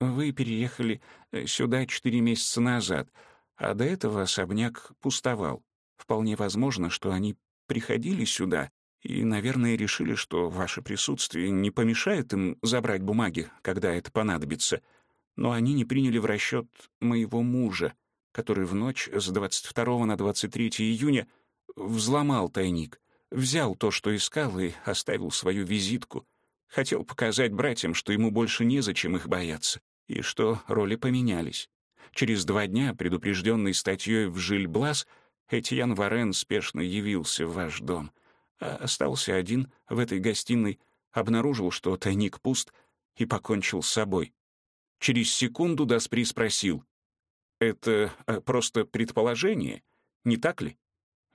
Speaker 1: «Вы переехали э, сюда четыре месяца назад, а до этого особняк пустовал. Вполне возможно, что они приходили сюда и, наверное, решили, что ваше присутствие не помешает им забрать бумаги, когда это понадобится. Но они не приняли в расчет моего мужа, который в ночь с 22 на 23 июня взломал тайник взял то, что искал, и оставил свою визитку. Хотел показать братьям, что ему больше незачем их бояться, и что роли поменялись. Через два дня, предупрежденный статьей в Жильблас, Этьян Варен спешно явился в ваш дом. А остался один в этой гостиной, обнаружил, что тайник пуст, и покончил с собой. Через секунду Даспри спросил. «Это э, просто предположение, не так ли?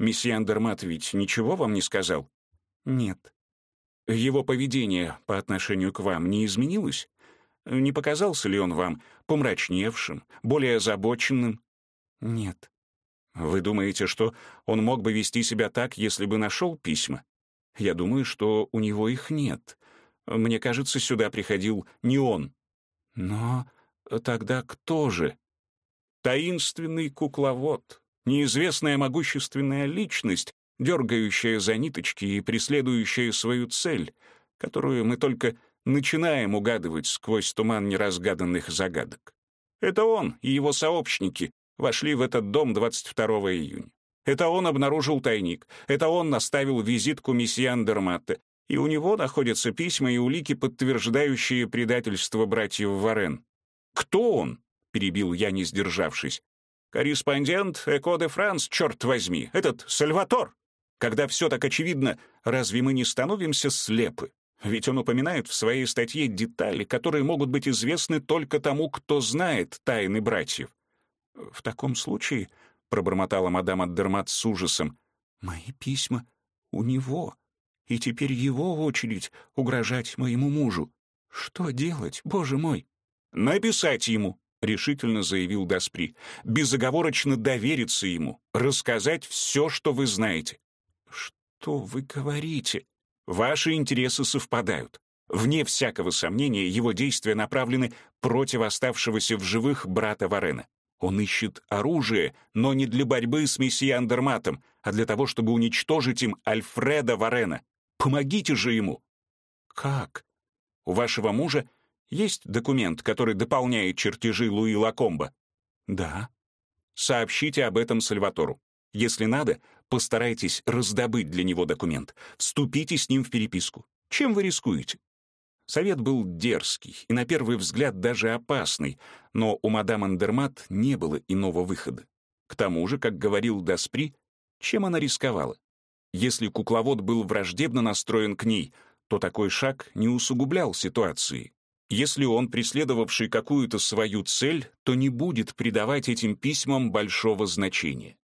Speaker 1: Месье Андермат ведь ничего вам не сказал?» «Нет». «Его поведение по отношению к вам не изменилось? Не показался ли он вам помрачневшим, более озабоченным?» «Нет». «Вы думаете, что он мог бы вести себя так, если бы нашел письма? Я думаю, что у него их нет. Мне кажется, сюда приходил не он». «Но тогда кто же?» «Таинственный кукловод, неизвестная могущественная личность, дергающая за ниточки и преследующая свою цель, которую мы только начинаем угадывать сквозь туман неразгаданных загадок. Это он и его сообщники вошли в этот дом 22 июня. Это он обнаружил тайник, это он наставил визитку месье Андерматте, и у него находятся письма и улики, подтверждающие предательство братьев Варен. «Кто он?» — перебил я, не сдержавшись. «Корреспондент Эко де Франс, черт возьми, этот Сальватор!» Когда все так очевидно, разве мы не становимся слепы? Ведь он упоминает в своей статье детали, которые могут быть известны только тому, кто знает тайны братьев. «В таком случае», — пробормотала мадам Аддермат с ужасом, «мои письма у него, и теперь его очередь угрожать моему мужу. Что делать, боже мой?» «Написать ему», — решительно заявил Даспри, «безоговорочно довериться ему, рассказать все, что вы знаете. «Что вы говорите?» «Ваши интересы совпадают. Вне всякого сомнения, его действия направлены против оставшегося в живых брата Варена. Он ищет оружие, но не для борьбы с месье Андерматом, а для того, чтобы уничтожить им Альфреда Варена. Помогите же ему!» «Как?» «У вашего мужа есть документ, который дополняет чертежи Луи Лакомба?» «Да». «Сообщите об этом Сальватору. Если надо, Постарайтесь раздобыть для него документ. Вступите с ним в переписку. Чем вы рискуете? Совет был дерзкий и, на первый взгляд, даже опасный, но у мадам Андермат не было иного выхода. К тому же, как говорил Даспри, чем она рисковала? Если кукловод был враждебно настроен к ней, то такой шаг не усугублял ситуации. Если он, преследовавший какую-то свою цель, то не будет придавать этим письмам большого значения.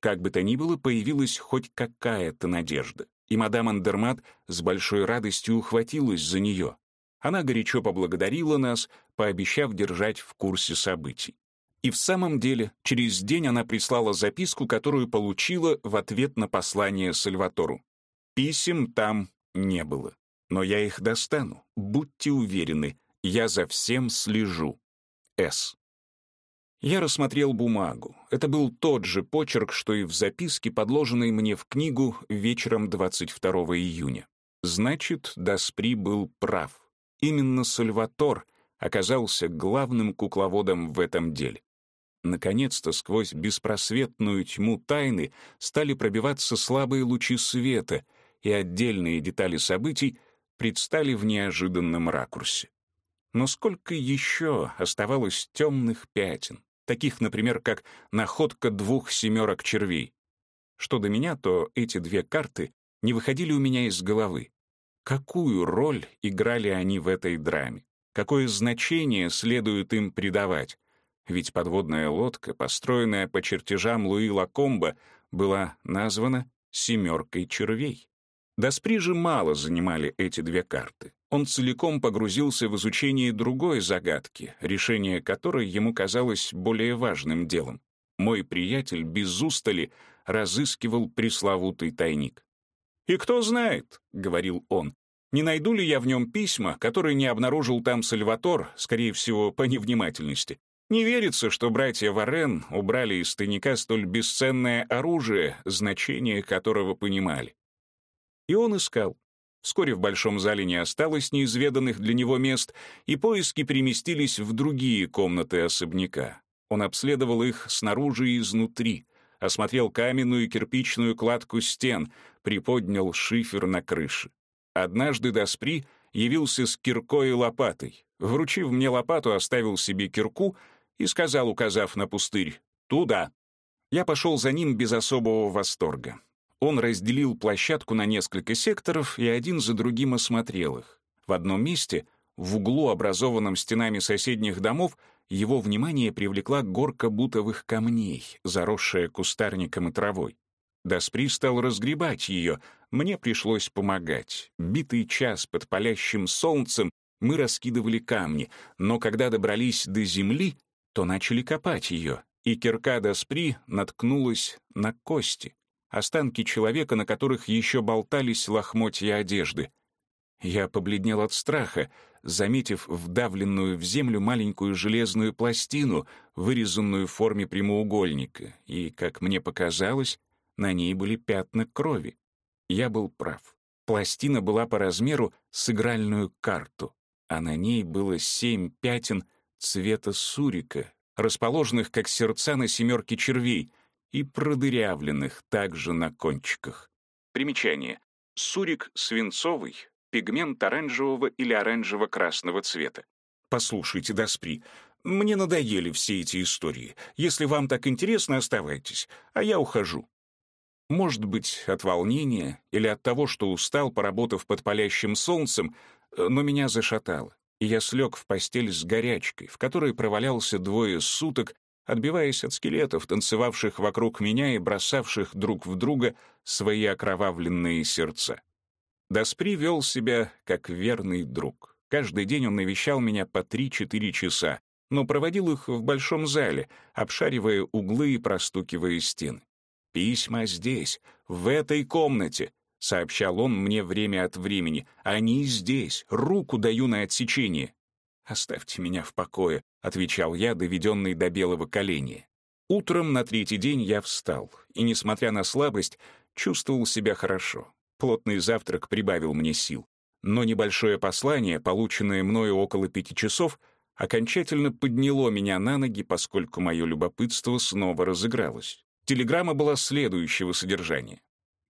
Speaker 1: Как бы то ни было, появилась хоть какая-то надежда, и мадам Андермат с большой радостью ухватилась за нее. Она горячо поблагодарила нас, пообещав держать в курсе событий. И в самом деле, через день она прислала записку, которую получила в ответ на послание Сальватору. Писем там не было. Но я их достану, будьте уверены, я за всем слежу. С. Я рассмотрел бумагу. Это был тот же почерк, что и в записке, подложенной мне в книгу вечером 22 июня. Значит, Даспри был прав. Именно Сальватор оказался главным кукловодом в этом деле. Наконец-то сквозь беспросветную тьму тайны стали пробиваться слабые лучи света, и отдельные детали событий предстали в неожиданном ракурсе. Но сколько еще оставалось темных пятен, таких, например, как находка двух семерок червей. Что до меня, то эти две карты не выходили у меня из головы. Какую роль играли они в этой драме? Какое значение следует им придавать? Ведь подводная лодка, построенная по чертежам Луи Лакомба, была названа «семеркой червей». Даспри же мало занимали эти две карты. Он целиком погрузился в изучение другой загадки, решение которой ему казалось более важным делом. Мой приятель без устали разыскивал пресловутый тайник. «И кто знает», — говорил он, — «не найду ли я в нем письма, которые не обнаружил там Сальватор, скорее всего, по невнимательности. Не верится, что братья Варен убрали из тайника столь бесценное оружие, значение которого понимали. И он искал. Вскоре в большом зале не осталось неизведанных для него мест, и поиски переместились в другие комнаты особняка. Он обследовал их снаружи и изнутри, осмотрел каменную и кирпичную кладку стен, приподнял шифер на крыше. Однажды Даспри явился с киркой и лопатой. Вручив мне лопату, оставил себе кирку и сказал, указав на пустырь, «Туда». Я пошел за ним без особого восторга. Он разделил площадку на несколько секторов и один за другим осмотрел их. В одном месте, в углу, образованном стенами соседних домов, его внимание привлекла горка бутовых камней, заросшая кустарником и травой. Даспри стал разгребать ее, мне пришлось помогать. Битый час под палящим солнцем мы раскидывали камни, но когда добрались до земли, то начали копать ее, и кирка Даспри наткнулась на кости, останки человека, на которых еще болтались лохмотья одежды. Я побледнел от страха, заметив вдавленную в землю маленькую железную пластину, вырезанную в форме прямоугольника, и, как мне показалось, на ней были пятна крови. Я был прав. Пластина была по размеру с игральную карту, а на ней было семь пятен цвета сурика, расположенных как сердца на семерке червей и продырявленных также на кончиках. Примечание. Сурик свинцовый, пигмент оранжевого или оранжево-красного цвета. Послушайте, Даспри, мне надоели все эти истории. Если вам так интересно, оставайтесь, а я ухожу. Может быть, от волнения или от того, что устал, поработав под палящим солнцем, э, но меня зашатало, и я слег в постель с горячкой, в которой провалялся двое суток, отбиваясь от скелетов, танцевавших вокруг меня и бросавших друг в друга свои окровавленные сердца. Даспри вел себя как верный друг. Каждый день он навещал меня по 3-4 часа, но проводил их в большом зале, обшаривая углы и простукивая стены. «Письма здесь, в этой комнате», — сообщал он мне время от времени. «Они здесь, руку даю на отсечение». «Оставьте меня в покое», — отвечал я, доведенный до белого коленя. Утром на третий день я встал, и, несмотря на слабость, чувствовал себя хорошо. Плотный завтрак прибавил мне сил. Но небольшое послание, полученное мною около пяти часов, окончательно подняло меня на ноги, поскольку мое любопытство снова разыгралось. Телеграмма была следующего содержания.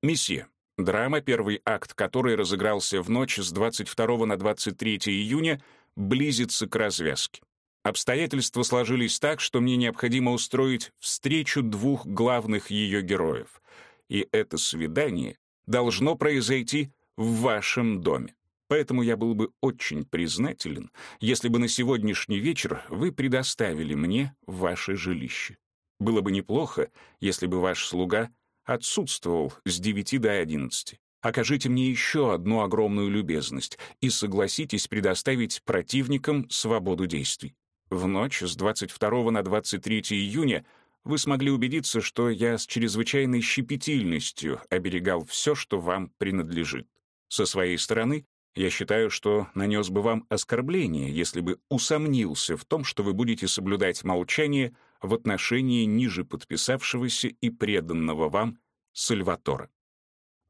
Speaker 1: «Месье, драма, первый акт которой разыгрался в ночь с 22 на 23 июня, близится к развязке. Обстоятельства сложились так, что мне необходимо устроить встречу двух главных ее героев. И это свидание должно произойти в вашем доме. Поэтому я был бы очень признателен, если бы на сегодняшний вечер вы предоставили мне ваше жилище. Было бы неплохо, если бы ваш слуга отсутствовал с 9 до 11. Окажите мне еще одну огромную любезность и согласитесь предоставить противникам свободу действий. В ночь с 22 на 23 июня вы смогли убедиться, что я с чрезвычайной щепетильностью оберегал все, что вам принадлежит. Со своей стороны, я считаю, что нанес бы вам оскорбление, если бы усомнился в том, что вы будете соблюдать молчание в отношении ниже подписавшегося и преданного вам Сальватора.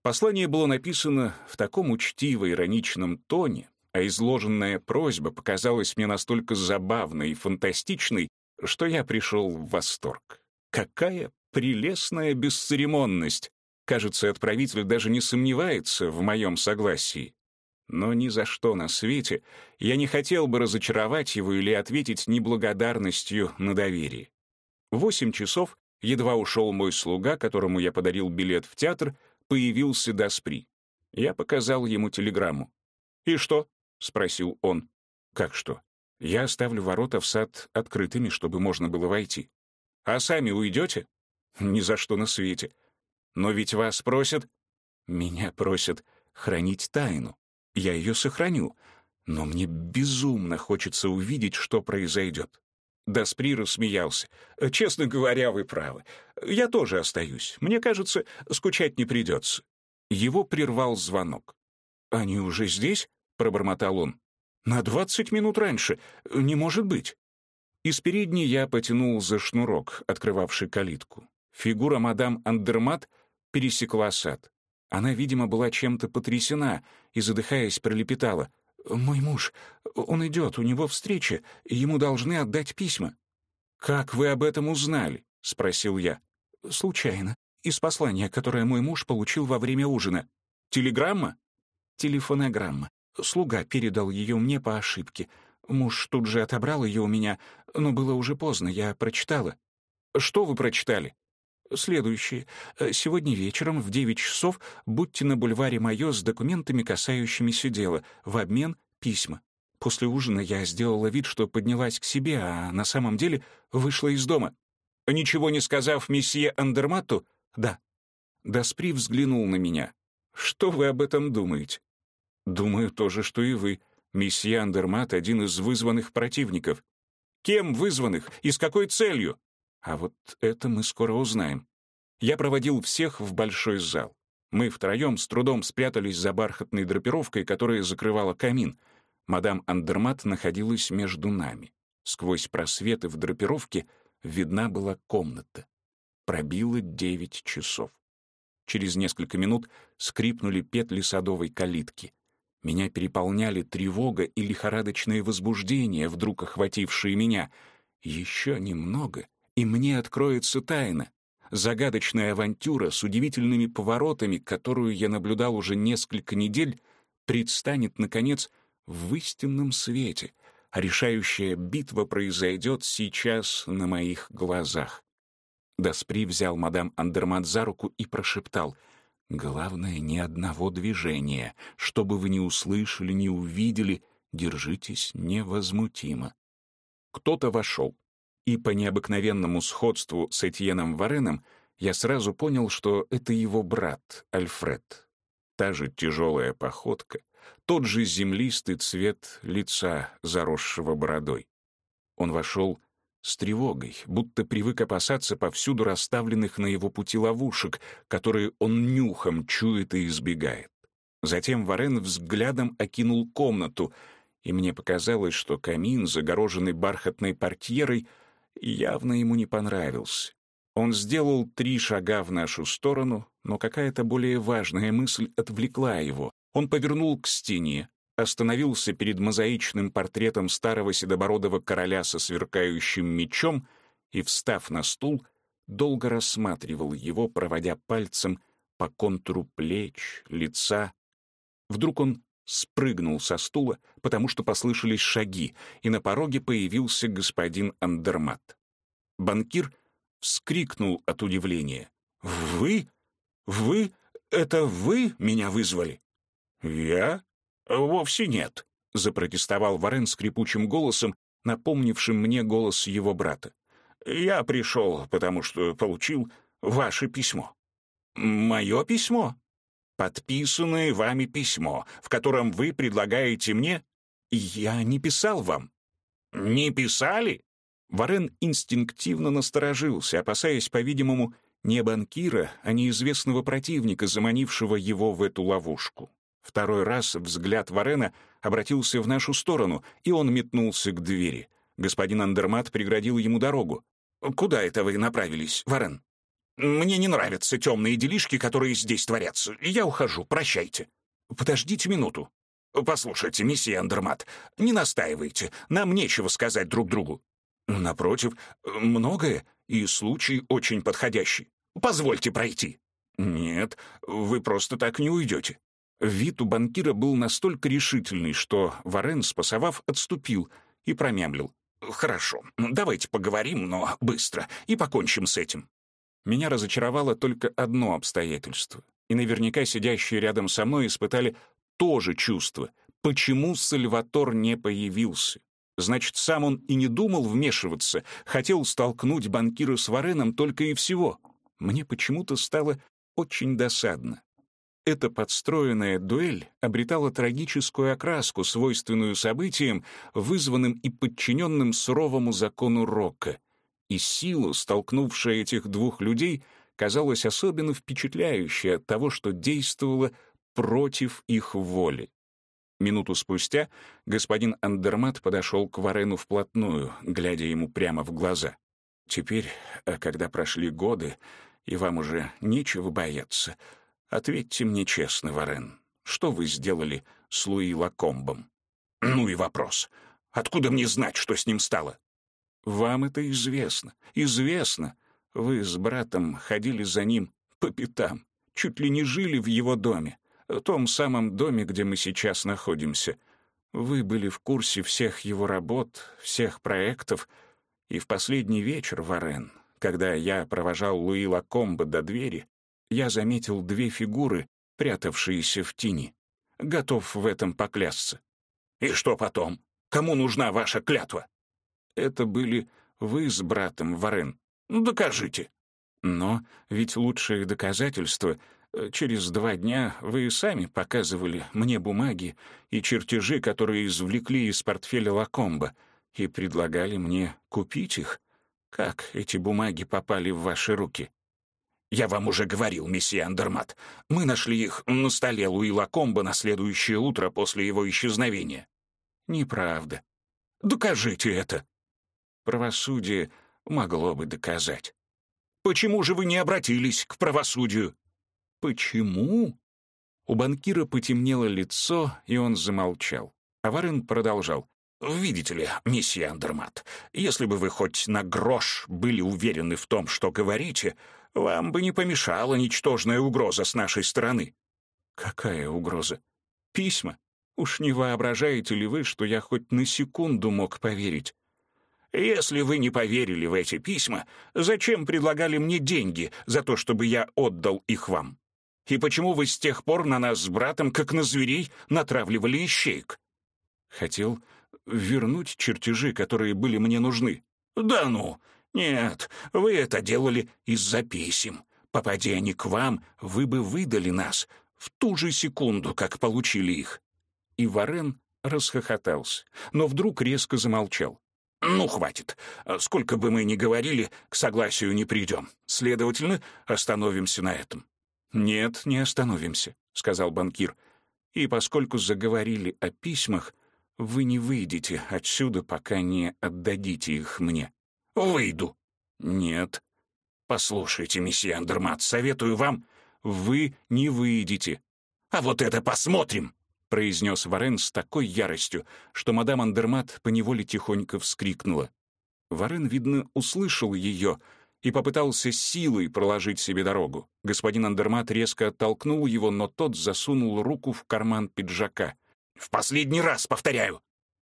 Speaker 1: Послание было написано в таком учтиво-ироничном тоне, а изложенная просьба показалась мне настолько забавной и фантастичной, что я пришел в восторг. Какая прелестная бесцеремонность! Кажется, отправитель даже не сомневается в моем согласии. Но ни за что на свете я не хотел бы разочаровать его или ответить неблагодарностью на доверие. В восемь часов едва ушел мой слуга, которому я подарил билет в театр, появился Даспри. Я показал ему телеграмму. «И что?» — спросил он. «Как что? Я оставлю ворота в сад открытыми, чтобы можно было войти. А сами уйдете? Ни за что на свете. Но ведь вас просят... Меня просят хранить тайну. Я ее сохраню. Но мне безумно хочется увидеть, что произойдет. Даспри рассмеялся. «Честно говоря, вы правы. Я тоже остаюсь. Мне кажется, скучать не придется». Его прервал звонок. «Они уже здесь?» — пробормотал он. «На двадцать минут раньше. Не может быть». Из передней я потянул за шнурок, открывавший калитку. Фигура мадам Андермат пересекла сад. Она, видимо, была чем-то потрясена и, задыхаясь, пролепетала. «Мой муж, он идет, у него встреча, ему должны отдать письма». «Как вы об этом узнали?» — спросил я. «Случайно. Из послания, которое мой муж получил во время ужина. Телеграмма?» «Телефонограмма. Слуга передал ее мне по ошибке. Муж тут же отобрал ее у меня, но было уже поздно, я прочитала. Что вы прочитали? Следующее. Сегодня вечером в 9 часов будьте на бульваре Майо с документами, касающимися дела. В обмен — письма. После ужина я сделала вид, что поднялась к себе, а на самом деле вышла из дома. Ничего не сказав месье Андермату? Да. Даспри взглянул на меня. Что вы об этом думаете? Думаю то же, что и вы. Месье Андермат — один из вызванных противников. Кем вызванных и с какой целью? А вот это мы скоро узнаем. Я проводил всех в большой зал. Мы втроем с трудом спрятались за бархатной драпировкой, которая закрывала камин. Мадам Андермат находилась между нами. Сквозь просветы в драпировке видна была комната. Пробило девять часов. Через несколько минут скрипнули петли садовой калитки. Меня переполняли тревога и лихорадочное возбуждение, вдруг охватившие меня. Еще немного, и мне откроется тайна. Загадочная авантюра с удивительными поворотами, которую я наблюдал уже несколько недель, предстанет, наконец, в истинном свете, решающая битва произойдет сейчас на моих глазах. Даспри взял мадам Андермат за руку и прошептал — Главное, ни одного движения. Что бы вы ни услышали, ни увидели, держитесь невозмутимо. Кто-то вошел, и по необыкновенному сходству с Этьеном Вареном я сразу понял, что это его брат Альфред. Та же тяжелая походка, тот же землистый цвет лица, заросшего бородой. Он вошел с тревогой, будто привык опасаться повсюду расставленных на его пути ловушек, которые он нюхом чует и избегает. Затем Варен взглядом окинул комнату, и мне показалось, что камин, загороженный бархатной портьерой, явно ему не понравился. Он сделал три шага в нашу сторону, но какая-то более важная мысль отвлекла его. Он повернул к стене, остановился перед мозаичным портретом старого седобородого короля со сверкающим мечом и, встав на стул, долго рассматривал его, проводя пальцем по контуру плеч, лица. Вдруг он спрыгнул со стула, потому что послышались шаги, и на пороге появился господин Андермат. Банкир вскрикнул от удивления. «Вы? Вы? Это вы меня вызвали?» «Я?» «Вовсе нет», — запротестовал Варен скрипучим голосом, напомнившим мне голос его брата. «Я пришел, потому что получил ваше письмо». «Мое письмо?» «Подписанное вами письмо, в котором вы предлагаете мне...» «Я не писал вам». «Не писали?» Варен инстинктивно насторожился, опасаясь, по-видимому, не банкира, а неизвестного противника, заманившего его в эту ловушку. Второй раз взгляд Варена обратился в нашу сторону, и он метнулся к двери. Господин Андермат преградил ему дорогу. «Куда это вы направились, Варен?» «Мне не нравятся темные делишки, которые здесь творятся. Я ухожу, прощайте». «Подождите минуту». «Послушайте, месье Андермат, не настаивайте, нам нечего сказать друг другу». «Напротив, многое, и случай очень подходящий. Позвольте пройти». «Нет, вы просто так не уйдете. Вид у банкира был настолько решительный, что Варен, спасовав, отступил и промямлил. «Хорошо, давайте поговорим, но быстро, и покончим с этим». Меня разочаровало только одно обстоятельство, и наверняка сидящие рядом со мной испытали то же чувство. Почему Сальватор не появился? Значит, сам он и не думал вмешиваться, хотел столкнуть банкира с Вареном только и всего. Мне почему-то стало очень досадно. Эта подстроенная дуэль обретала трагическую окраску, свойственную событиям, вызванным и подчиненным суровому закону Рока. И силу, столкнувшая этих двух людей, казалась особенно впечатляющей от того, что действовала против их воли. Минуту спустя господин Андермат подошел к Варену вплотную, глядя ему прямо в глаза. «Теперь, э, когда прошли годы, и вам уже нечего бояться, Ответьте мне честно, Варен, что вы сделали с Луи Лакомбом? Ну и вопрос. Откуда мне знать, что с ним стало? Вам это известно. Известно. Вы с братом ходили за ним по пятам, чуть ли не жили в его доме, том самом доме, где мы сейчас находимся. Вы были в курсе всех его работ, всех проектов, и в последний вечер, Варен, Когда я провожал Луи Лакомба до двери, я заметил две фигуры, прятавшиеся в тени. Готов в этом поклясться.
Speaker 2: И что потом? Кому нужна ваша клятва?
Speaker 1: Это были вы с братом, Варен.
Speaker 2: Докажите.
Speaker 1: Но ведь лучшее доказательство э, через два дня вы сами показывали мне бумаги и чертежи, которые извлекли из портфеля Лакомба, и предлагали мне купить их. Как эти бумаги попали в ваши руки?
Speaker 2: Я вам уже говорил, месье Андермат. Мы нашли их на столе Луи Лакомба на следующее утро после его исчезновения.
Speaker 1: Неправда.
Speaker 2: Докажите это.
Speaker 1: Правосудие могло бы доказать.
Speaker 2: Почему же вы не обратились к правосудию?
Speaker 1: Почему? У банкира потемнело лицо, и он замолчал. А Варен продолжал.
Speaker 2: «Видите ли, месье Андермат, если бы вы хоть на грош были уверены в том, что говорите, вам бы не помешала ничтожная угроза с нашей стороны».
Speaker 1: «Какая угроза? Письма? Уж не воображаете ли вы, что я хоть на секунду мог поверить?»
Speaker 2: «Если вы не поверили в эти письма, зачем предлагали мне деньги за то, чтобы я отдал их вам? И почему вы с тех пор на нас с братом, как на зверей, натравливали ищейк?»
Speaker 1: «Хотел вернуть чертежи, которые были мне нужны».
Speaker 2: «Да ну! Нет, вы это делали из-за писем. Попади они к вам, вы бы выдали нас в ту же секунду, как получили их».
Speaker 1: И Варен расхохотался, но вдруг резко замолчал.
Speaker 2: «Ну, хватит. Сколько бы мы ни говорили, к согласию не придем. Следовательно, остановимся на этом».
Speaker 1: «Нет, не остановимся», — сказал банкир. «И поскольку заговорили о письмах, вы не выйдете отсюда, пока не отдадите их мне».
Speaker 2: «Выйду».
Speaker 1: «Нет».
Speaker 2: «Послушайте, месье Андермат, советую вам...»
Speaker 1: «Вы не выйдете».
Speaker 2: «А вот это посмотрим!»
Speaker 1: — произнес Варен с такой яростью, что мадам Андермат поневоле тихонько вскрикнула. Варен, видно, услышал ее и попытался силой проложить себе дорогу. Господин Андермат резко оттолкнул его, но тот засунул руку в карман пиджака.
Speaker 2: «В последний раз, повторяю!»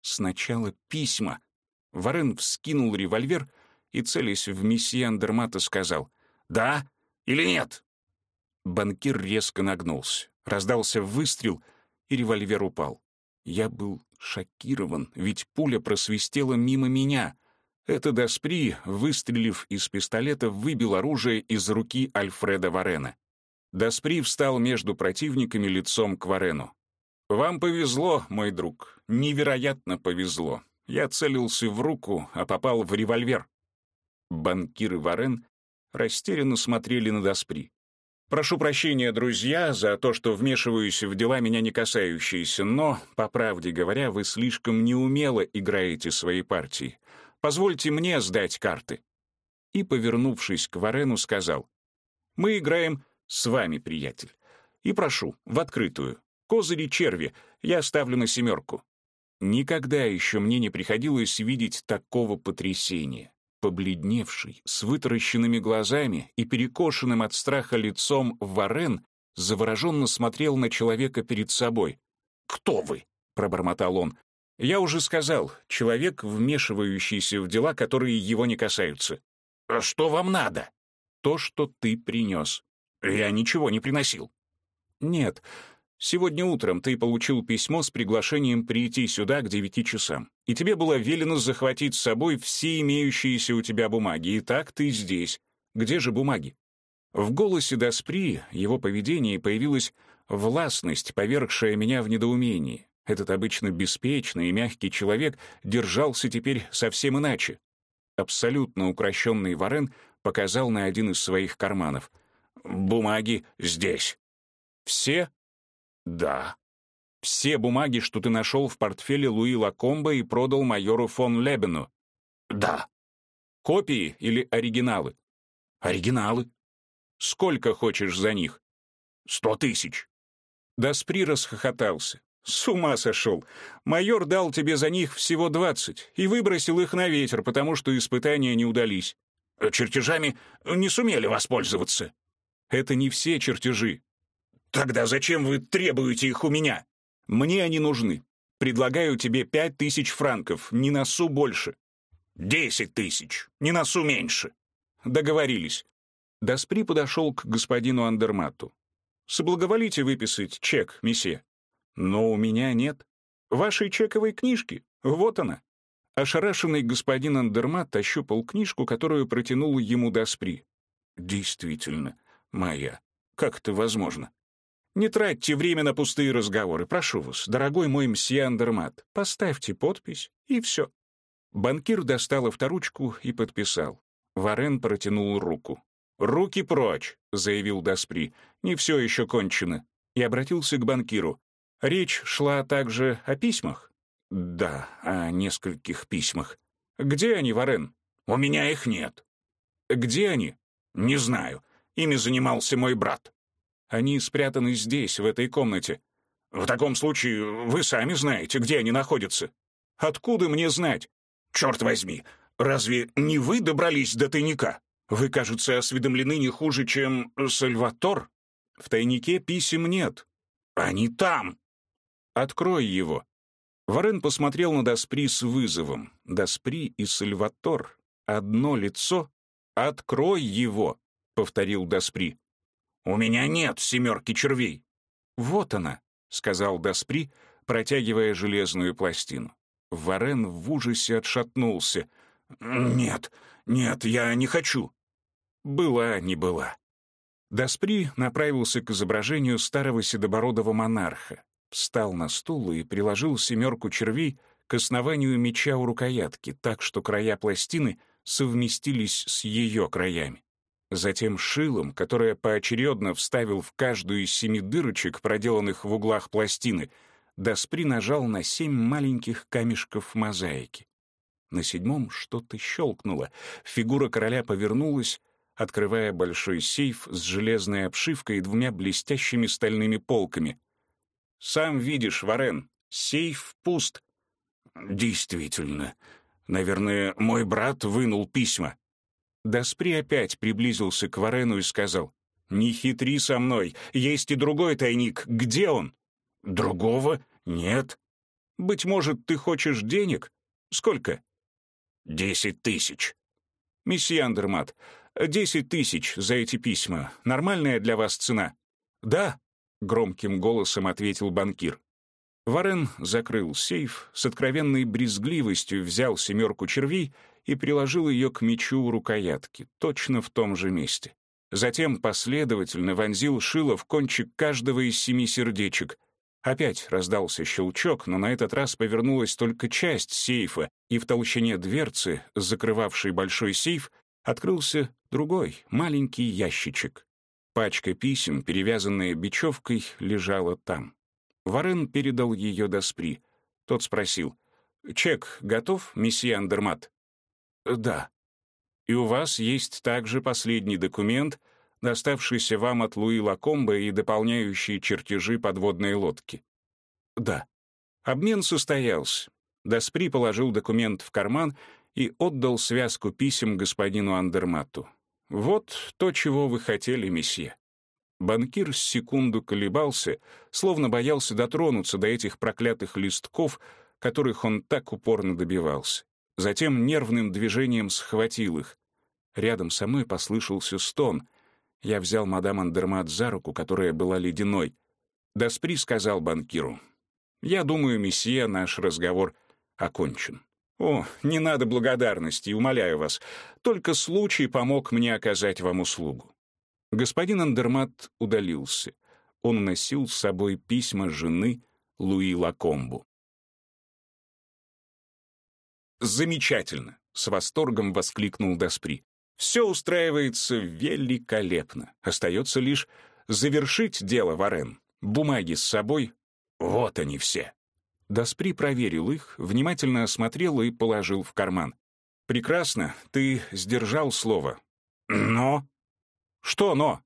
Speaker 1: Сначала письма. Варен вскинул револьвер и, целясь в месье Андермата, сказал «Да или нет?» Банкир резко нагнулся. Раздался выстрел — и револьвер упал. Я был шокирован, ведь пуля просвистела мимо меня. Это Даспри, выстрелив из пистолета, выбил оружие из руки Альфреда Варена. Даспри встал между противниками лицом к Варену. «Вам повезло, мой друг, невероятно повезло. Я целился в руку, а попал в револьвер». Банкир и Варен растерянно смотрели на Даспри. Прошу прощения, друзья, за то, что вмешиваюсь в дела, меня не касающиеся, но, по правде говоря, вы слишком неумело играете свои партии. Позвольте мне сдать карты». И, повернувшись к Варену, сказал, «Мы играем с вами, приятель. И прошу, в открытую. Козыри черви я ставлю на семерку». Никогда еще мне не приходилось видеть такого потрясения. Побледневший, с вытаращенными глазами и перекошенным от страха лицом Варен завороженно смотрел на человека перед собой.
Speaker 2: «Кто вы?» — пробормотал он.
Speaker 1: «Я уже сказал, человек, вмешивающийся в дела, которые его не касаются».
Speaker 2: «А что вам надо?»
Speaker 1: «То, что ты принес».
Speaker 2: «Я ничего не приносил».
Speaker 1: «Нет, Сегодня утром ты получил письмо с приглашением прийти сюда к девяти часам, и тебе было велено захватить с собой все имеющиеся у тебя бумаги, и так ты здесь. Где же бумаги?» В голосе Даспри, его поведении появилась властность, повергшая меня в недоумении. Этот обычно беспечный и мягкий человек держался теперь совсем иначе. Абсолютно укращенный Варен показал на один из своих карманов. «Бумаги здесь». «Все?»
Speaker 2: «Да».
Speaker 1: «Все бумаги, что ты нашел в портфеле Луи Лакомба и продал майору фон Лебену?»
Speaker 2: «Да».
Speaker 1: «Копии или оригиналы?»
Speaker 2: «Оригиналы».
Speaker 1: «Сколько хочешь за них?»
Speaker 2: «Сто тысяч».
Speaker 1: Даспри расхохотался. «С ума сошел! Майор дал тебе за них всего двадцать и выбросил их на ветер, потому что испытания не удались».
Speaker 2: «Чертежами не сумели воспользоваться».
Speaker 1: «Это не все чертежи.
Speaker 2: Тогда зачем вы требуете их у меня?
Speaker 1: Мне они нужны. Предлагаю тебе пять тысяч франков, не носу больше.
Speaker 2: Десять тысяч, не носу меньше. Договорились. Даспри подошел к господину Андермату. «Соблаговолите выписать чек, месье». «Но у меня нет. Вашей чековой книжки. Вот она». Ошарашенный господин Андермат ощупал книжку, которую протянул ему Даспри. «Действительно, моя. Как это возможно?» «Не тратьте время на пустые разговоры, прошу вас, дорогой мой мсье Андермат. Поставьте подпись, и все». Банкир достал авторучку и подписал. Варен протянул руку. «Руки прочь!» — заявил Даспри. «Не все еще кончено». И обратился к банкиру. «Речь шла также о письмах?» «Да, о нескольких письмах». «Где они, Варен?» «У меня их нет». «Где они?» «Не знаю. Ими занимался мой брат». «Они спрятаны здесь, в этой комнате». «В таком случае вы сами знаете, где они находятся». «Откуда мне знать?» «Черт возьми, разве не вы добрались до тайника?» Вы, кажется, осведомлены не хуже, чем Сальватор? В тайнике писем нет. Они там. Открой его. Варен посмотрел на Даспри с вызовом. Даспри и Сальватор — одно лицо. Открой его, — повторил Даспри. У меня нет семерки червей. Вот она, — сказал Даспри, протягивая железную пластину. Варен в ужасе отшатнулся. «Нет, нет, я не хочу». Была не была. Даспри направился к изображению старого седобородого монарха, встал на стул и приложил семерку червей к основанию меча у рукоятки, так что края пластины совместились с ее краями. Затем шилом, которое поочередно вставил в каждую из семи дырочек, проделанных в углах пластины, Даспри нажал на семь маленьких камешков мозаики. На седьмом что-то щелкнуло, фигура короля повернулась, открывая большой сейф с железной обшивкой и двумя блестящими стальными полками. «Сам видишь, Варен, сейф пуст». «Действительно. Наверное, мой брат вынул письма». Даспри опять приблизился к Варену и сказал, «Не хитри со мной, есть и другой тайник. Где он?» «Другого? Нет». «Быть может, ты хочешь денег? Сколько?» «Десять тысяч». «Месье Андермат, Десять тысяч за эти письма. Нормальная для вас цена?» «Да», — громким голосом ответил банкир. Варен закрыл сейф, с откровенной брезгливостью взял семерку червей и приложил ее к мечу у рукоятки, точно в том же месте. Затем последовательно вонзил шило в кончик каждого из семи сердечек. Опять раздался щелчок, но на этот раз повернулась только часть сейфа, и в толщине дверцы, закрывавшей большой сейф, открылся другой, маленький ящичек. Пачка писем, перевязанная бечевкой, лежала там. Варен передал ее Даспри. Тот спросил, «Чек готов, месье Андермат?» «Да». «И у вас есть также последний документ, доставшийся вам от Луи Лакомба и дополняющие чертежи подводной лодки?» «Да». Обмен состоялся. Даспри положил документ в карман и отдал связку писем господину Андермату. «Вот то, чего вы хотели, месье». Банкир с секунду колебался, словно боялся дотронуться до этих проклятых листков, которых он так упорно добивался. Затем нервным движением схватил их. Рядом со мной послышался стон. Я взял мадам Андермат за руку, которая была ледяной. Даспри сказал банкиру, «Я думаю, месье, наш разговор окончен». «О, не надо благодарности, умоляю вас. Только случай помог мне оказать вам услугу». Господин Андермат удалился. Он носил с собой письма жены Луи Лакомбу. «Замечательно!» — с восторгом воскликнул Даспри. «Все устраивается великолепно. Остается лишь завершить дело, Варен. Бумаги с собой? Вот они все». Даспри проверил их, внимательно осмотрел и положил в карман. «Прекрасно, ты сдержал слово». «Но?» «Что «но»?»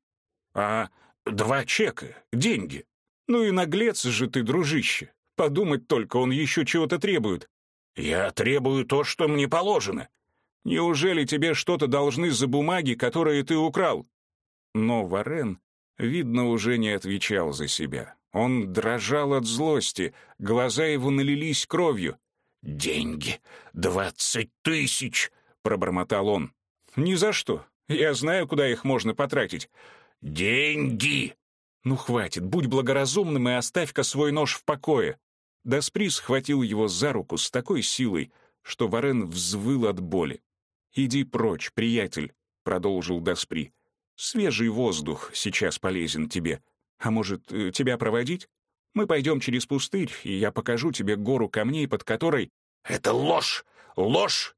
Speaker 2: «А два чека, деньги». «Ну и наглец же ты, дружище. Подумать только, он еще чего-то требует». «Я требую то, что мне положено». «Неужели тебе что-то должны за бумаги, которые ты украл?» Но Варен, видно, уже не отвечал за себя. Он дрожал от злости, глаза его налились кровью. «Деньги! Двадцать тысяч!» — пробормотал он. «Ни за что. Я знаю, куда их можно потратить. Деньги! Ну, хватит, будь благоразумным и оставь-ка свой нож в покое. Даспри схватил его за руку с такой силой, что Варен взвыл от боли. «Иди прочь, приятель», — продолжил Даспри. «Свежий воздух сейчас полезен тебе. А может, э, тебя проводить? Мы пойдем через пустырь, и я покажу тебе гору камней, под которой...» «Это ложь! Ложь!»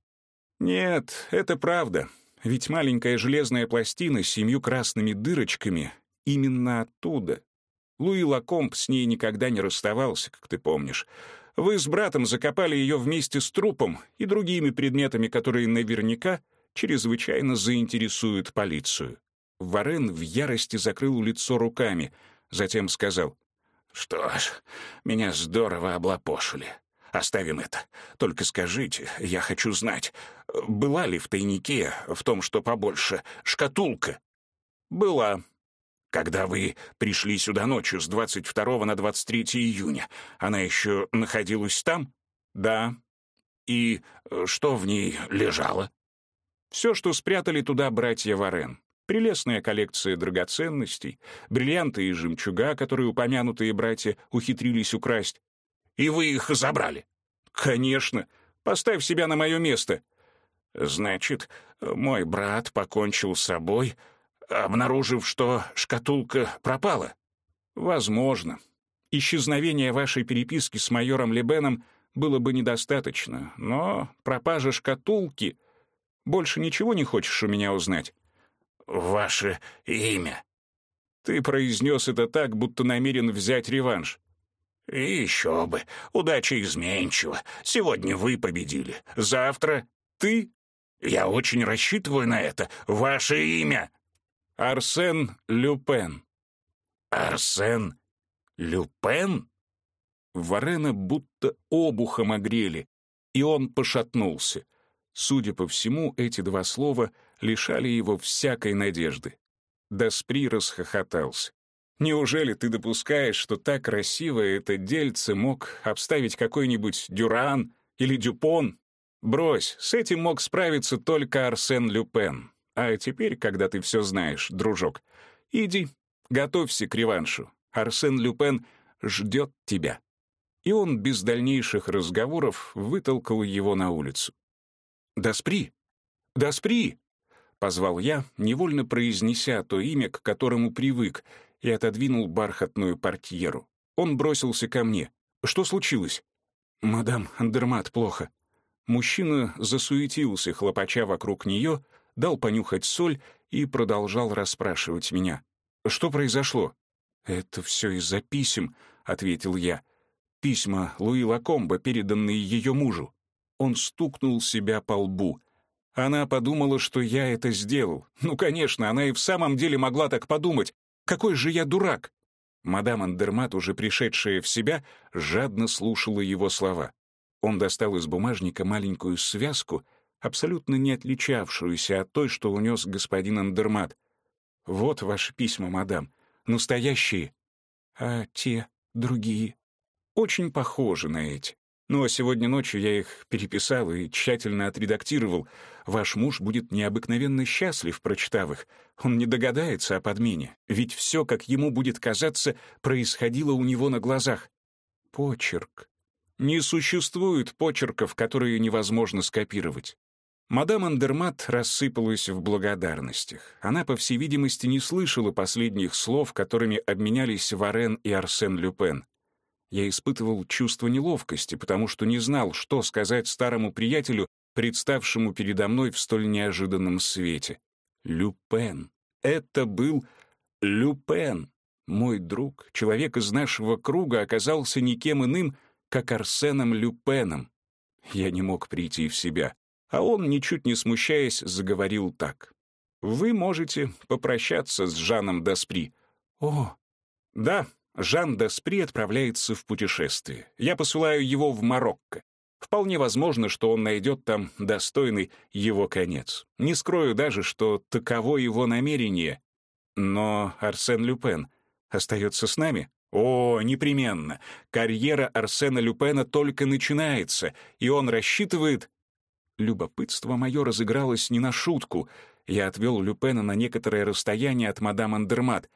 Speaker 2: «Нет, это правда. Ведь маленькая железная пластина с семью красными дырочками именно оттуда. Луи Лакомб с ней никогда не расставался, как ты помнишь. Вы с братом закопали ее вместе с трупом и другими предметами, которые наверняка чрезвычайно заинтересуют полицию. Варен в ярости закрыл лицо руками, затем сказал, «Что ж, меня здорово облапошили. Оставим это. Только скажите, я хочу знать, была ли в тайнике, в том, что побольше, шкатулка?» «Была», когда вы пришли сюда ночью с 22 на 23 июня, она еще находилась там? Да. И э, что в ней лежало? Все, что спрятали туда братья Варен. Прелестная коллекция драгоценностей, бриллианты и жемчуга, которые упомянутые братья ухитрились украсть. И вы их забрали? Конечно. Поставь себя на мое место. Значит, мой брат покончил с собой, обнаружив, что шкатулка пропала? Возможно. Исчезновение вашей переписки с майором Лебеном было бы недостаточно, но пропажа шкатулки... Больше ничего не хочешь у меня узнать? Ваше имя. Ты произнес это так, будто намерен взять реванш. И еще бы. Удача изменчива. Сегодня вы победили. Завтра ты. Я очень рассчитываю на это. Ваше имя. Арсен Люпен. Арсен Люпен? Варена будто обухом огрели, и он пошатнулся. Судя по всему, эти два слова лишали его всякой надежды. Даспри расхохотался. «Неужели ты допускаешь, что так красиво это дельце мог обставить какой-нибудь Дюран или Дюпон? Брось, с этим мог справиться только Арсен Люпен. А теперь, когда ты все знаешь, дружок, иди, готовься к реваншу. Арсен Люпен ждет тебя». И он без дальнейших разговоров вытолкал его на улицу. «Даспри! Даспри!» — позвал я, невольно произнеся то имя, к которому привык, и отодвинул бархатную портьеру. Он бросился ко мне. «Что случилось?» «Мадам Андермат, плохо». Мужчина засуетился, хлопача вокруг нее, дал понюхать соль и продолжал расспрашивать меня. «Что произошло?» «Это все из-за писем», — ответил я. «Письма Луи Лакомба, переданные ее мужу». Он стукнул себя по лбу. Она подумала, что я это сделал. Ну, конечно, она и в самом деле могла так подумать. Какой же я дурак! Мадам Андермат, уже пришедшая в себя, жадно слушала его слова. Он достал из бумажника маленькую связку абсолютно не отличавшуюся от той, что унес господин Андермат. «Вот ваши письма, мадам. Настоящие. А те, другие, очень похожи на эти. Ну а сегодня ночью я их переписал и тщательно отредактировал. Ваш муж будет необыкновенно счастлив, прочитав их. Он не догадается о подмене, ведь все, как ему будет казаться, происходило у него на глазах. Почерк. Не существует почерков, которые невозможно скопировать. Мадам Андермат рассыпалась в благодарностях. Она, по всей видимости, не слышала последних слов, которыми обменялись Варен и Арсен Люпен. Я испытывал чувство неловкости, потому что не знал, что сказать старому приятелю, представшему передо мной в столь неожиданном свете. Люпен. Это был Люпен. Мой друг, человек из нашего круга, оказался никем иным, как Арсеном Люпеном. Я не мог прийти в себя. А он, ничуть не смущаясь, заговорил так. «Вы можете попрощаться с Жаном Даспри». «О, да, Жан Даспри отправляется в путешествие. Я посылаю его в Марокко. Вполне возможно, что он найдет там достойный его конец. Не скрою даже, что таково его намерение. Но Арсен Люпен остается с нами? О, непременно. Карьера Арсена Люпена только начинается, и он рассчитывает
Speaker 1: Любопытство мое разыгралось не на шутку. Я отвел Люпена на некоторое расстояние от мадам Андермат.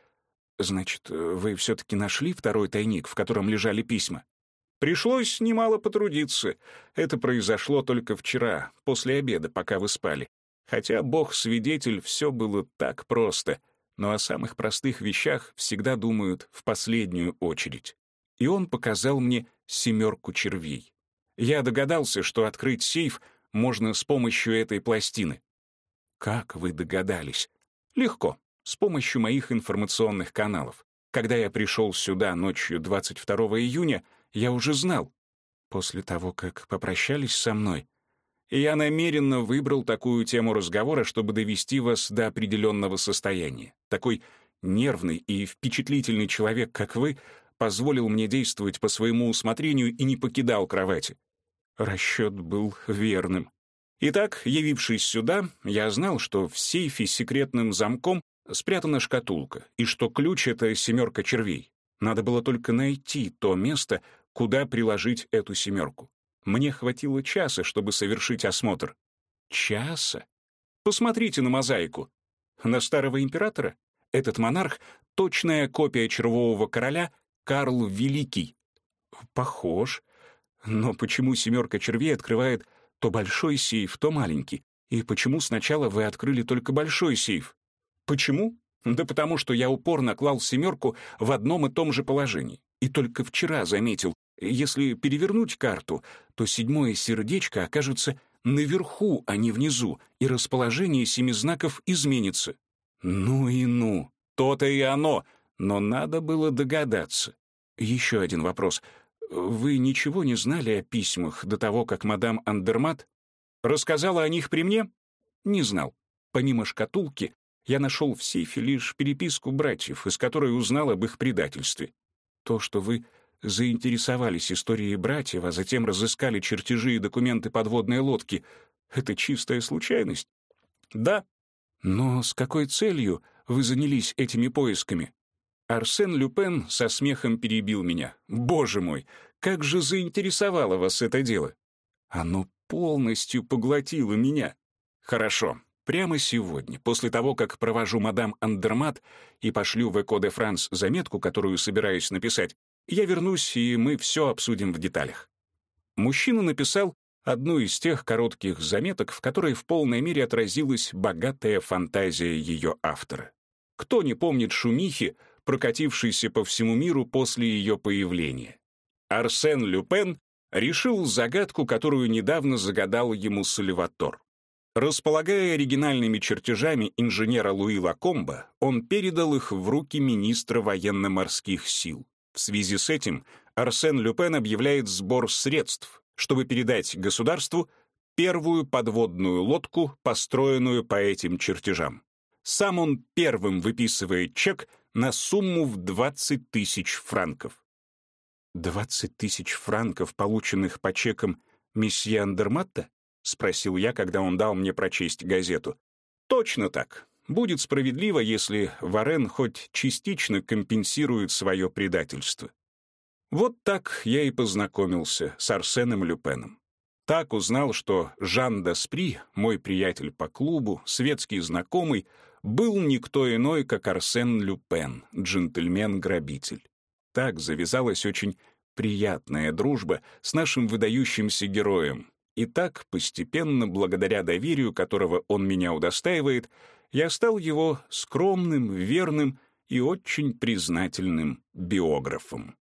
Speaker 1: «Значит, вы все-таки нашли второй тайник, в котором лежали письма?»
Speaker 2: «Пришлось немало потрудиться. Это произошло только вчера, после обеда, пока вы спали. Хотя, бог-свидетель, все было так просто. Но о самых простых вещах всегда думают в последнюю очередь. И он показал мне семерку червей. Я догадался, что открыть сейф можно с помощью этой пластины. Как вы догадались? Легко, с помощью моих информационных каналов. Когда я пришел сюда ночью 22 июня, я уже знал. После того, как попрощались со мной, я намеренно выбрал такую тему разговора, чтобы довести вас до определенного состояния. Такой нервный и впечатлительный человек, как вы, позволил мне действовать по своему усмотрению и не покидал кровати. Расчет был верным. Итак, явившись сюда, я знал, что в сейфе с секретным замком спрятана шкатулка, и что ключ — это семерка червей. Надо было только найти то место, куда приложить эту семерку. Мне хватило часа, чтобы совершить осмотр. Часа? Посмотрите на мозаику. На старого императора? Этот монарх — точная копия червового короля Карл Великий. Похож. Но почему семерка червей открывает то большой сейф, то маленький? И почему сначала вы открыли только большой сейф? Почему? Да потому что я упорно клал семерку в одном и том же положении. И только вчера заметил, если перевернуть карту, то седьмое сердечко окажется наверху, а не внизу, и расположение семи знаков изменится. Ну и ну, то-то и оно, но надо было догадаться. Еще один вопрос. Вы ничего не знали о письмах до того, как мадам Андермат рассказала о них при мне? Не знал. Помимо шкатулки, я нашел в сейфе лишь переписку братьев, из которой узнал об их предательстве. То, что вы заинтересовались историей братьев, а затем разыскали чертежи и документы подводной лодки, это чистая случайность? Да. Но с какой целью вы занялись этими поисками? Арсен Люпен со смехом перебил меня. «Боже мой, как же заинтересовало вас это дело!» Оно полностью поглотило меня. Хорошо, прямо сегодня, после того, как провожу мадам Андермат и пошлю в Эко де Франс заметку, которую собираюсь написать, я вернусь, и мы все обсудим в деталях. Мужчина написал одну из тех коротких заметок, в которой в полной мере отразилась богатая фантазия ее автора. Кто не помнит шумихи, прокатившейся по всему миру после ее появления. Арсен Люпен решил загадку, которую недавно загадал ему Сальватор. Располагая оригинальными чертежами инженера Луи Лакомба, он передал их в руки министра военно-морских сил. В связи с этим Арсен Люпен объявляет сбор средств, чтобы передать государству первую подводную лодку, построенную по этим чертежам. Сам он первым выписывает чек на сумму в 20 тысяч франков. 20 тысяч франков, полученных по чекам месье Андерматта? Спросил я, когда он дал мне прочесть газету. Точно так. Будет справедливо, если Варен хоть частично компенсирует свое предательство. Вот так я и познакомился с Арсеном Люпеном. Так узнал, что Жан Даспри, мой приятель по клубу, светский знакомый, был никто иной, как Арсен Люпен, джентльмен-грабитель. Так завязалась очень приятная дружба с нашим выдающимся героем. И так, постепенно, благодаря доверию, которого он меня удостаивает, я стал его скромным, верным и очень признательным биографом.